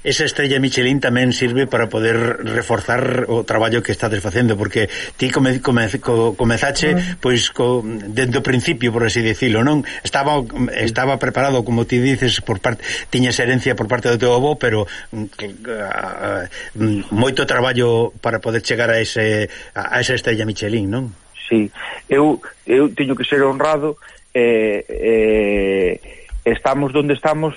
esa estrella Michelin tamén sirve para poder reforzar o traballo que estades facendo porque ti come, come, co, comezache mm. pois co, dentro principio por así dicilo, non? Estaba estaba preparado, como ti dices, por parte tiñas herencia por parte do teu avó, pero mm, que, a, a, moito traballo para poder chegar a ese a, esa estrella Michelin, non? Sí. Eu eu teño que ser honrado eh, eh estamos onde estamos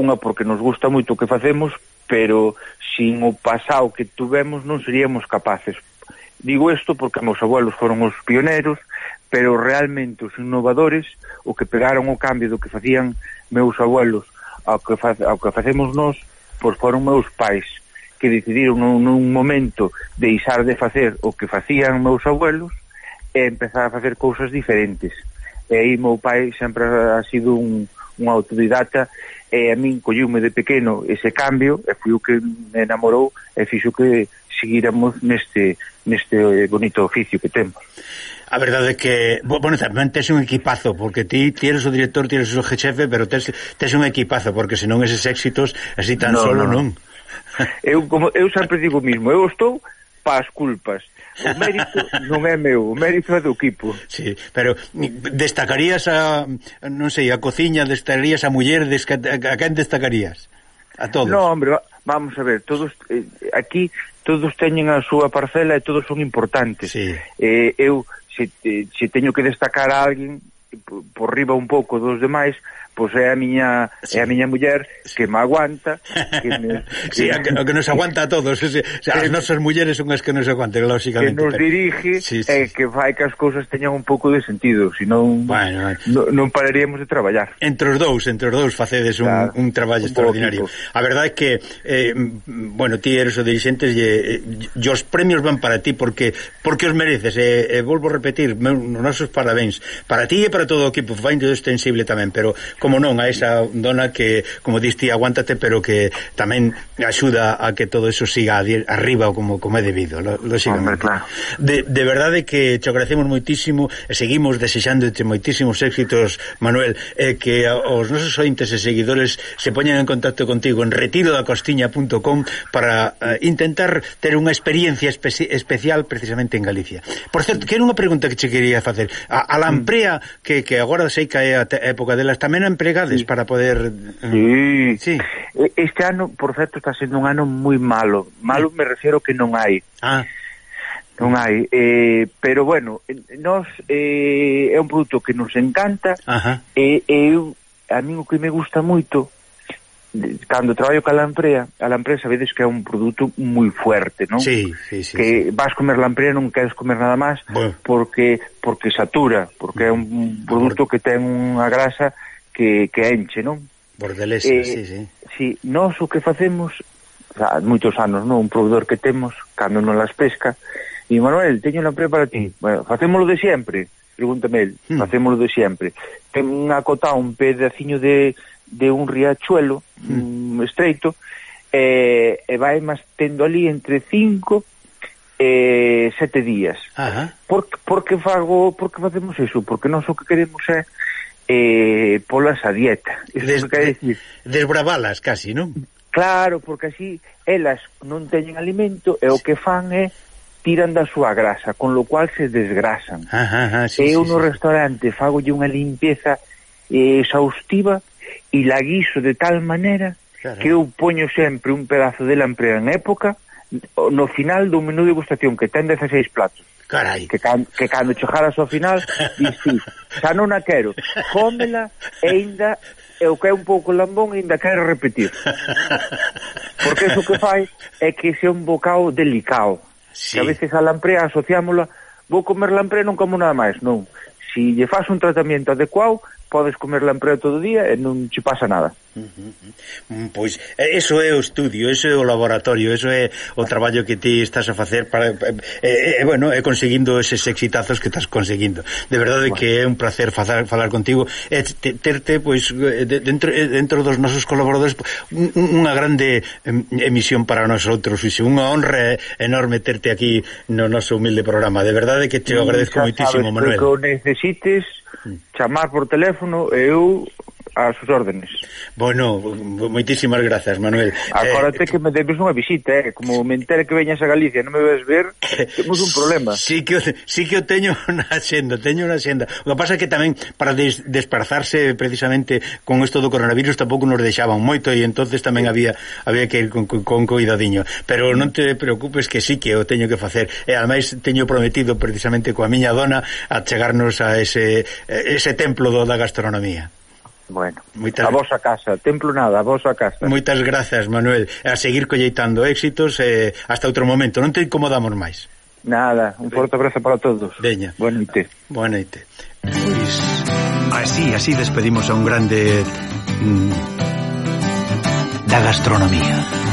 unha porque nos gusta moito o que facemos, pero sin o pasado que tuvemos non seríamos capaces. Digo isto porque meus abuelos foron os pioneiros, pero realmente os innovadores, o que pegaron o cambio do que facían meus abuelos ao que, fa, ao que facemos nós, pois foron meus pais, que decidiron nun, nun momento deixar de facer o que facían meus abuelos e empezar a facer cousas diferentes. E aí meu pai sempre ha sido un, un autodidata e a min colliume de pequeno ese cambio e foi o que me enamorou e fixo que seguiremos neste neste eh, bonito oficio que temos. A verdade é que, bueno, tamén tes un equipazo, porque ti tienes o director, tienes o jefe, pero tes, tes un equipazo, porque senón eses éxitos así tan no, solo no. non. Eu, como, eu sempre digo o mismo, eu estou pas as culpas. O mérito non é meu, o mérito é do equipo. Sí, pero destacarías a non sei, a cociña, destacarías a muller, a quen destacarías? A todos. No, hombre, vamos a ver, todos eh, aquí todos teñen a súa parcela e todos son importantes. Sí. Eh, eu se, eh, se teño que destacar a alguén por riba un pouco dos demais, pois é a miña sí. é a miña muller que me aguanta, que me sí, que, a que, que nos aguanta a todos, o sea, as nosas mulleres son as que nos aguantan lógicamente. Que nos dirige sí, sí, e eh, sí. que fai que as cousas teñan un pouco de sentido, senón bueno, no, non pararíamos de traballar. Entre os dous, entre os dous facedes un, claro, un traballo un extraordinario. Tipo. A verdade é que eh, bueno, ti eres o dirigente e, e os premios van para ti porque porque os mereces e, e volvo a repetir, meus nosos parabéns para ti e para todo o equipo, vai extensible tamén, pero como como non, a esa dona que, como diste, aguántate, pero que tamén axuda a que todo eso siga arriba como como é debido, lógicamente. Hombre, claro. De, de verdade que te agradecemos moitísimo e seguimos desexándote moitísimos éxitos, Manuel, e que os nosos ointes e seguidores se poñan en contacto contigo en retirodacostiña.com para eh, intentar ter unha experiencia espe especial precisamente en Galicia. Por certo, que era unha pregunta que che quería facer. A, a lamprea que, que agora sei que é a época delas tamén empregades sí. para poder... Eh, sí. sí. Este ano, por certo, está sendo un ano moi malo. Malo sí. me refiero que non hai. Ah. Non hai. Eh, pero bueno, nos, eh, é un produto que nos encanta. Ajá. E eh, eu, a mí o que me gusta moito cando traballo ca lamprea, a lamprea sabedes que é un produto moi fuerte, non? Sí, sí, sí, que sí. vas comer lamprea non queres comer nada máis bueno. porque porque satura, porque é un produto que ten unha grasa que, que enche, non? Bordelesa, eh, sí, sí. Si, nós o que facemos, xa, moitos anos, non? Un proveedor que temos, cando non las pesca, e Manuel, teño unha para ti, mm. bueno, facémolo de sempre, pregúntame el, hmm. facémolo de sempre. Ten unha cota un pedaciño de, de un riachuelo hmm. um, estreito, e, e vai máis tendo ali entre 5 e sete días. Ajá. Por, por que fago, por que facemos iso? Porque nós o que queremos é eh, polas a dieta. Iso Des, que decir. Desbravalas casi, non? Claro, porque así elas non teñen alimento e o que fan é tiran da súa grasa, con lo cual se desgrasan. Ajá, ajá, sí, eu sí, no sí. restaurante fagolle unha limpieza eh, exhaustiva e la guiso de tal maneira claro. que eu poño sempre un pedazo dela en época, no final dun menú de degustación que ten 16 platos. Carai. Que, can, que cando chegaras ao final dis ti, xa non a quero. Cómela e ainda eu que é un pouco lambón e ainda quero repetir. Porque iso que fai é que se un bocado delicado sí. que a veces a lamprea asociámola vou comer lamprea non como nada máis. Non. Si lle faz un tratamento adecuado podes comer en todo o día e non che pasa nada. Uh -huh. Mm, pois, eso é o estudio, eso é o laboratorio, eso é o traballo que ti estás a facer para eh, eh, bueno, é conseguindo eses exitazos que estás conseguindo. De verdade bueno. que é un placer falar, falar contigo e terte pois eh, dentro eh, dentro dos nosos colaboradores unha grande emisión para nosotros, fixe, unha honra enorme terte aquí no noso humilde programa. De verdade que te agradezco moitísimo, Manuel. Que necesites chamar por teléfono e eu a sus órdenes. Bueno, moitísimas grazas, Manuel. Acórate eh, que me debes unha visita, eh, como me entere que veñas a Galicia, non me ves ver, temos un problema. Sí que sí que o teño na xenda, teño na xenda. O que pasa é que tamén para des, desplazarse precisamente con isto do coronavirus tampouco nos deixaban moito e entonces tamén había había que ir con, con, con cuidadiño, pero non te preocupes que sí que o teño que facer. E ademais teño prometido precisamente coa miña dona a chegarnos a ese ese templo do, da gastronomía. Bueno, Moitas... a vosa casa, templo nada, a vosa casa. Moitas grazas, Manuel. A seguir colleitando éxitos eh, hasta outro momento. Non te incomodamos máis. Nada, un forte abrazo para todos. Veña. Boa noite. Boa noite. Pois, así, así despedimos a un grande mm, da gastronomía.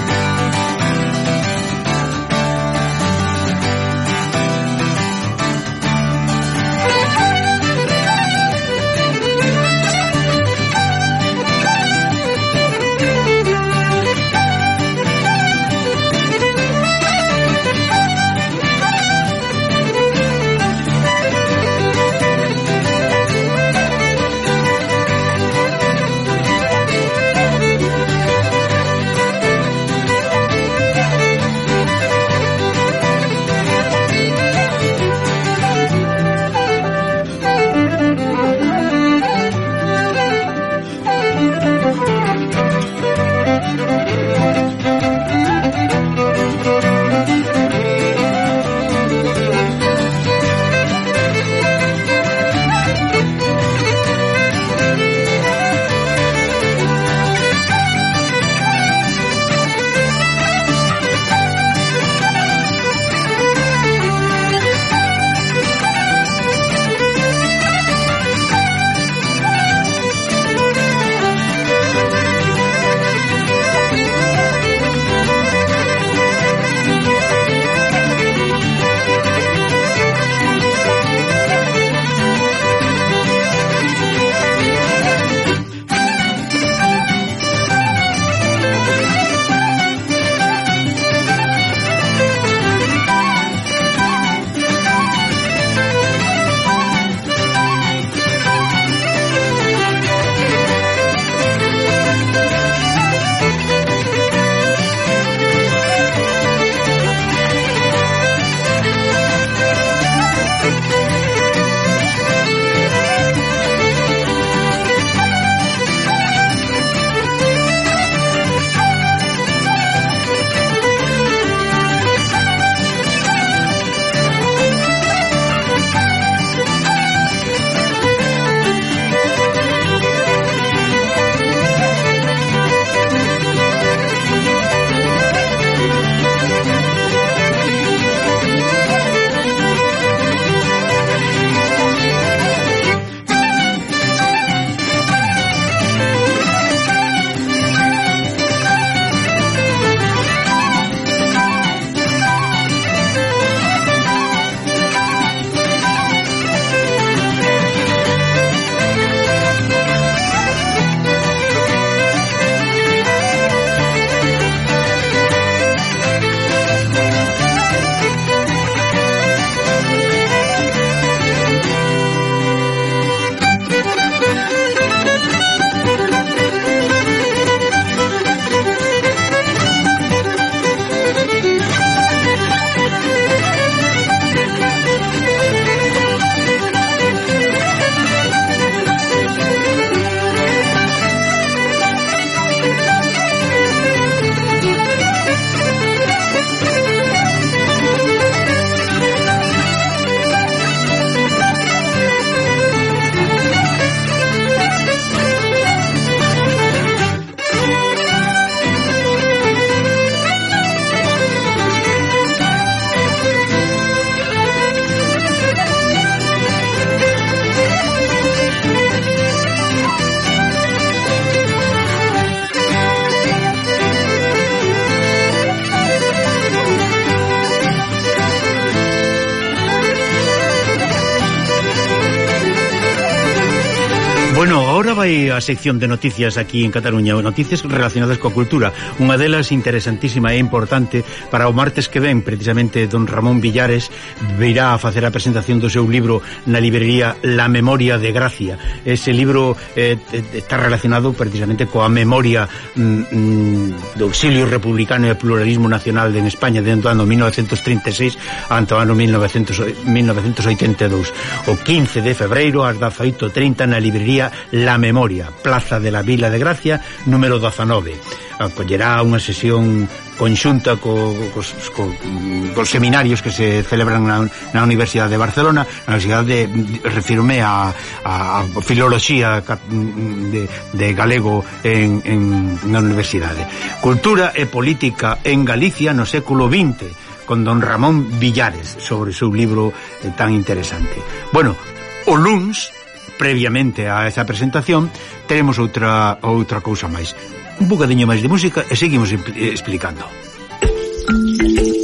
sección de noticias aquí en Cataluña, noticias relacionadas coa cultura. Unha delas interesantísima e importante para o martes que ven, precisamente don Ramón Villares virá a facer a presentación do seu libro na librería La Memoria de Gracia. Ese libro eh, eh está relacionado precisamente coa memoria mm, mm, do auxilio republicano e pluralismo nacional en España dentro do ano 1936 ante o ano 1900, 1982. O 15 de febreiro ás 18.30 na librería La Memoria. Plaza de la Vila de Gracia, número 19. Acollerá unha sesión conxunta co, cos, co, cos seminarios que se celebran na, na Universidade de Barcelona. Na Universidade, de, refirme a, a, a filoloxía de, de galego en, en, na Universidade. Cultura e política en Galicia no século XX con don Ramón Villares sobre o seu libro eh, tan interesante. Bueno, o LUNS previamente a esa presentación, teremos outra, outra cousa máis. Un bocadiño máis de música e seguimos explicando. Música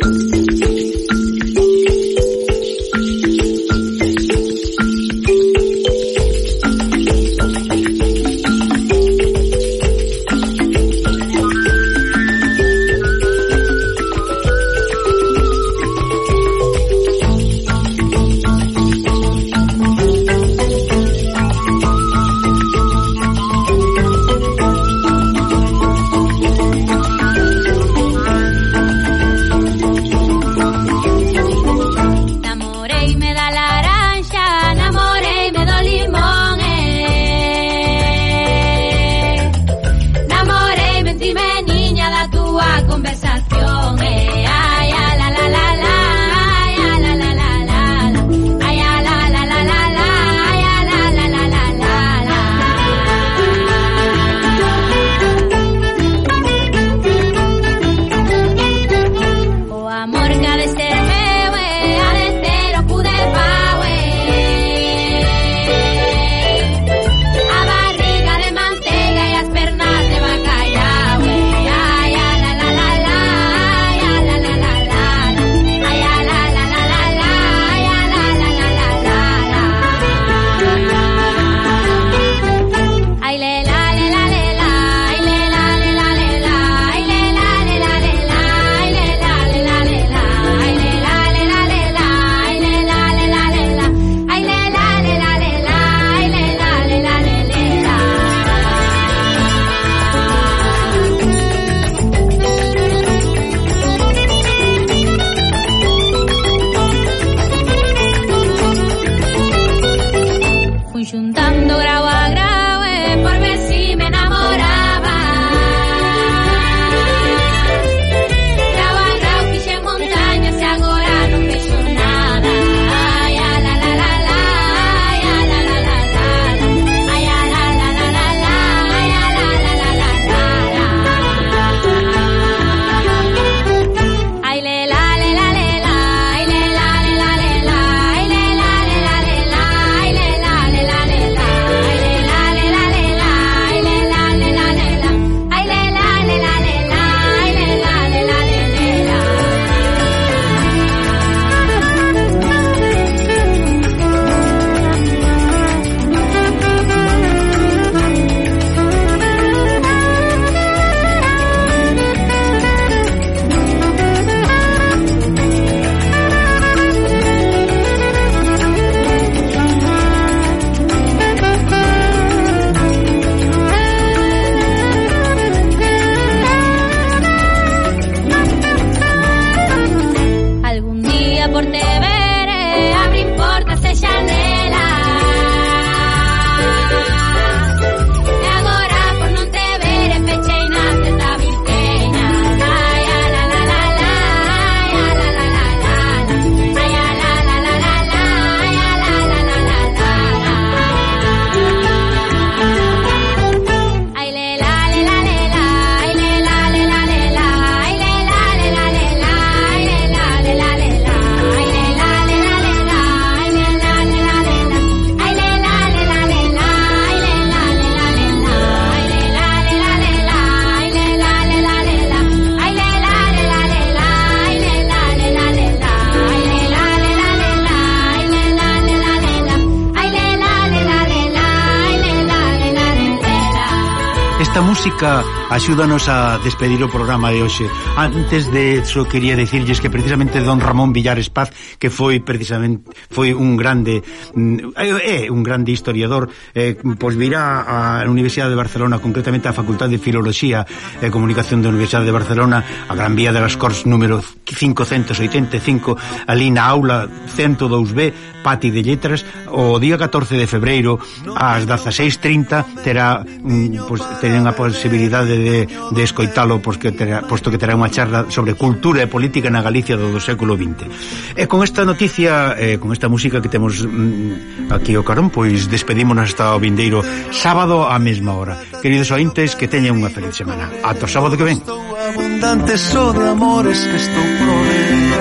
axúdanos a despedir o programa de hoxe. Antes de eso quería decirlles que precisamente don Ramón Villares Paz, que foi precisamente foi un grande mm, é eh, un grande historiador, eh, pois virá á Universidade de Barcelona, concretamente á Facultade de Filoloxía e Comunicación da Universidade de Barcelona, a Gran Vía de las Corts número 585, ali na aula 102B, Pati de Letras, o día 14 de febreiro ás 16:30 terá mm, pois, pues, terán a posibilidade de, de escoitalo porque terá, posto que terá unha charla sobre cultura e política na Galicia do, do século XX. E con esta noticia, eh, con esta música que temos mm, aquí o carón, pois despedímonos hasta o vindeiro sábado á mesma hora. Queridos ointes, que teñen unha feliz semana. Ata o sábado que ven. Estou abundante só de amores que estou provendo.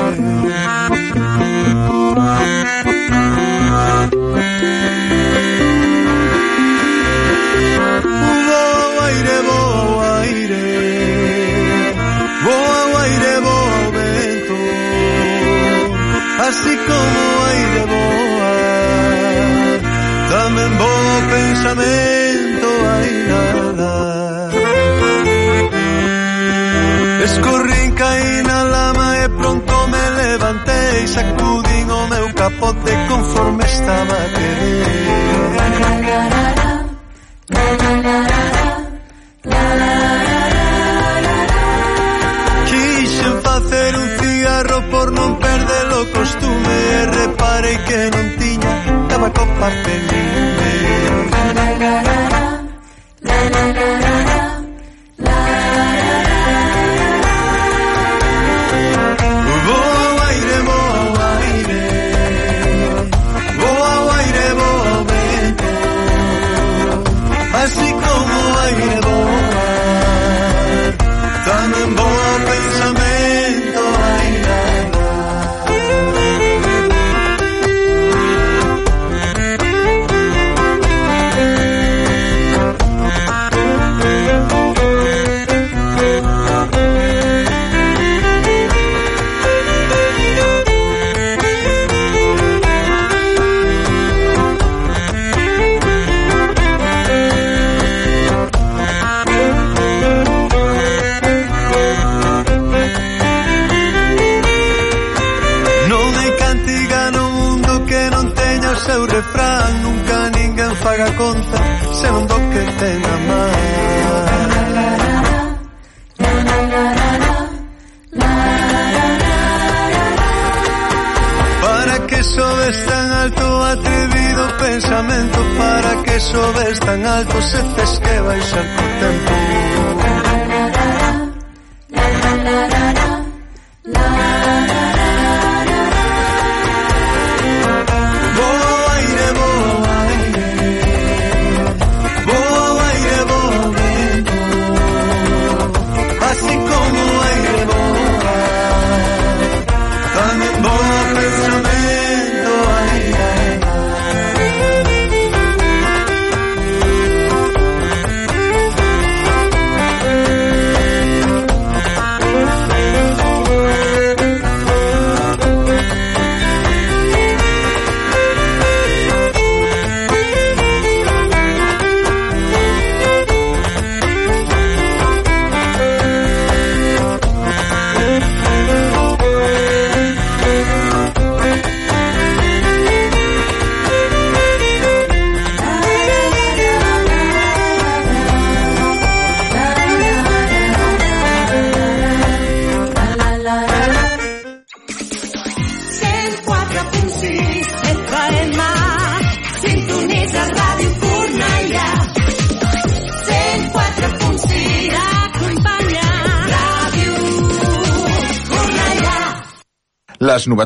como aire boa Tamén bo pensamento hai nada. Escorrín caí na lama e pronto me levantei Sacudín o meu capote conforme estaba querido Quixen facer un costume e reparei que non tiña tabaco papel na na na na na na na na. pensamento para que sobes tan alto se tes que baixar co tempo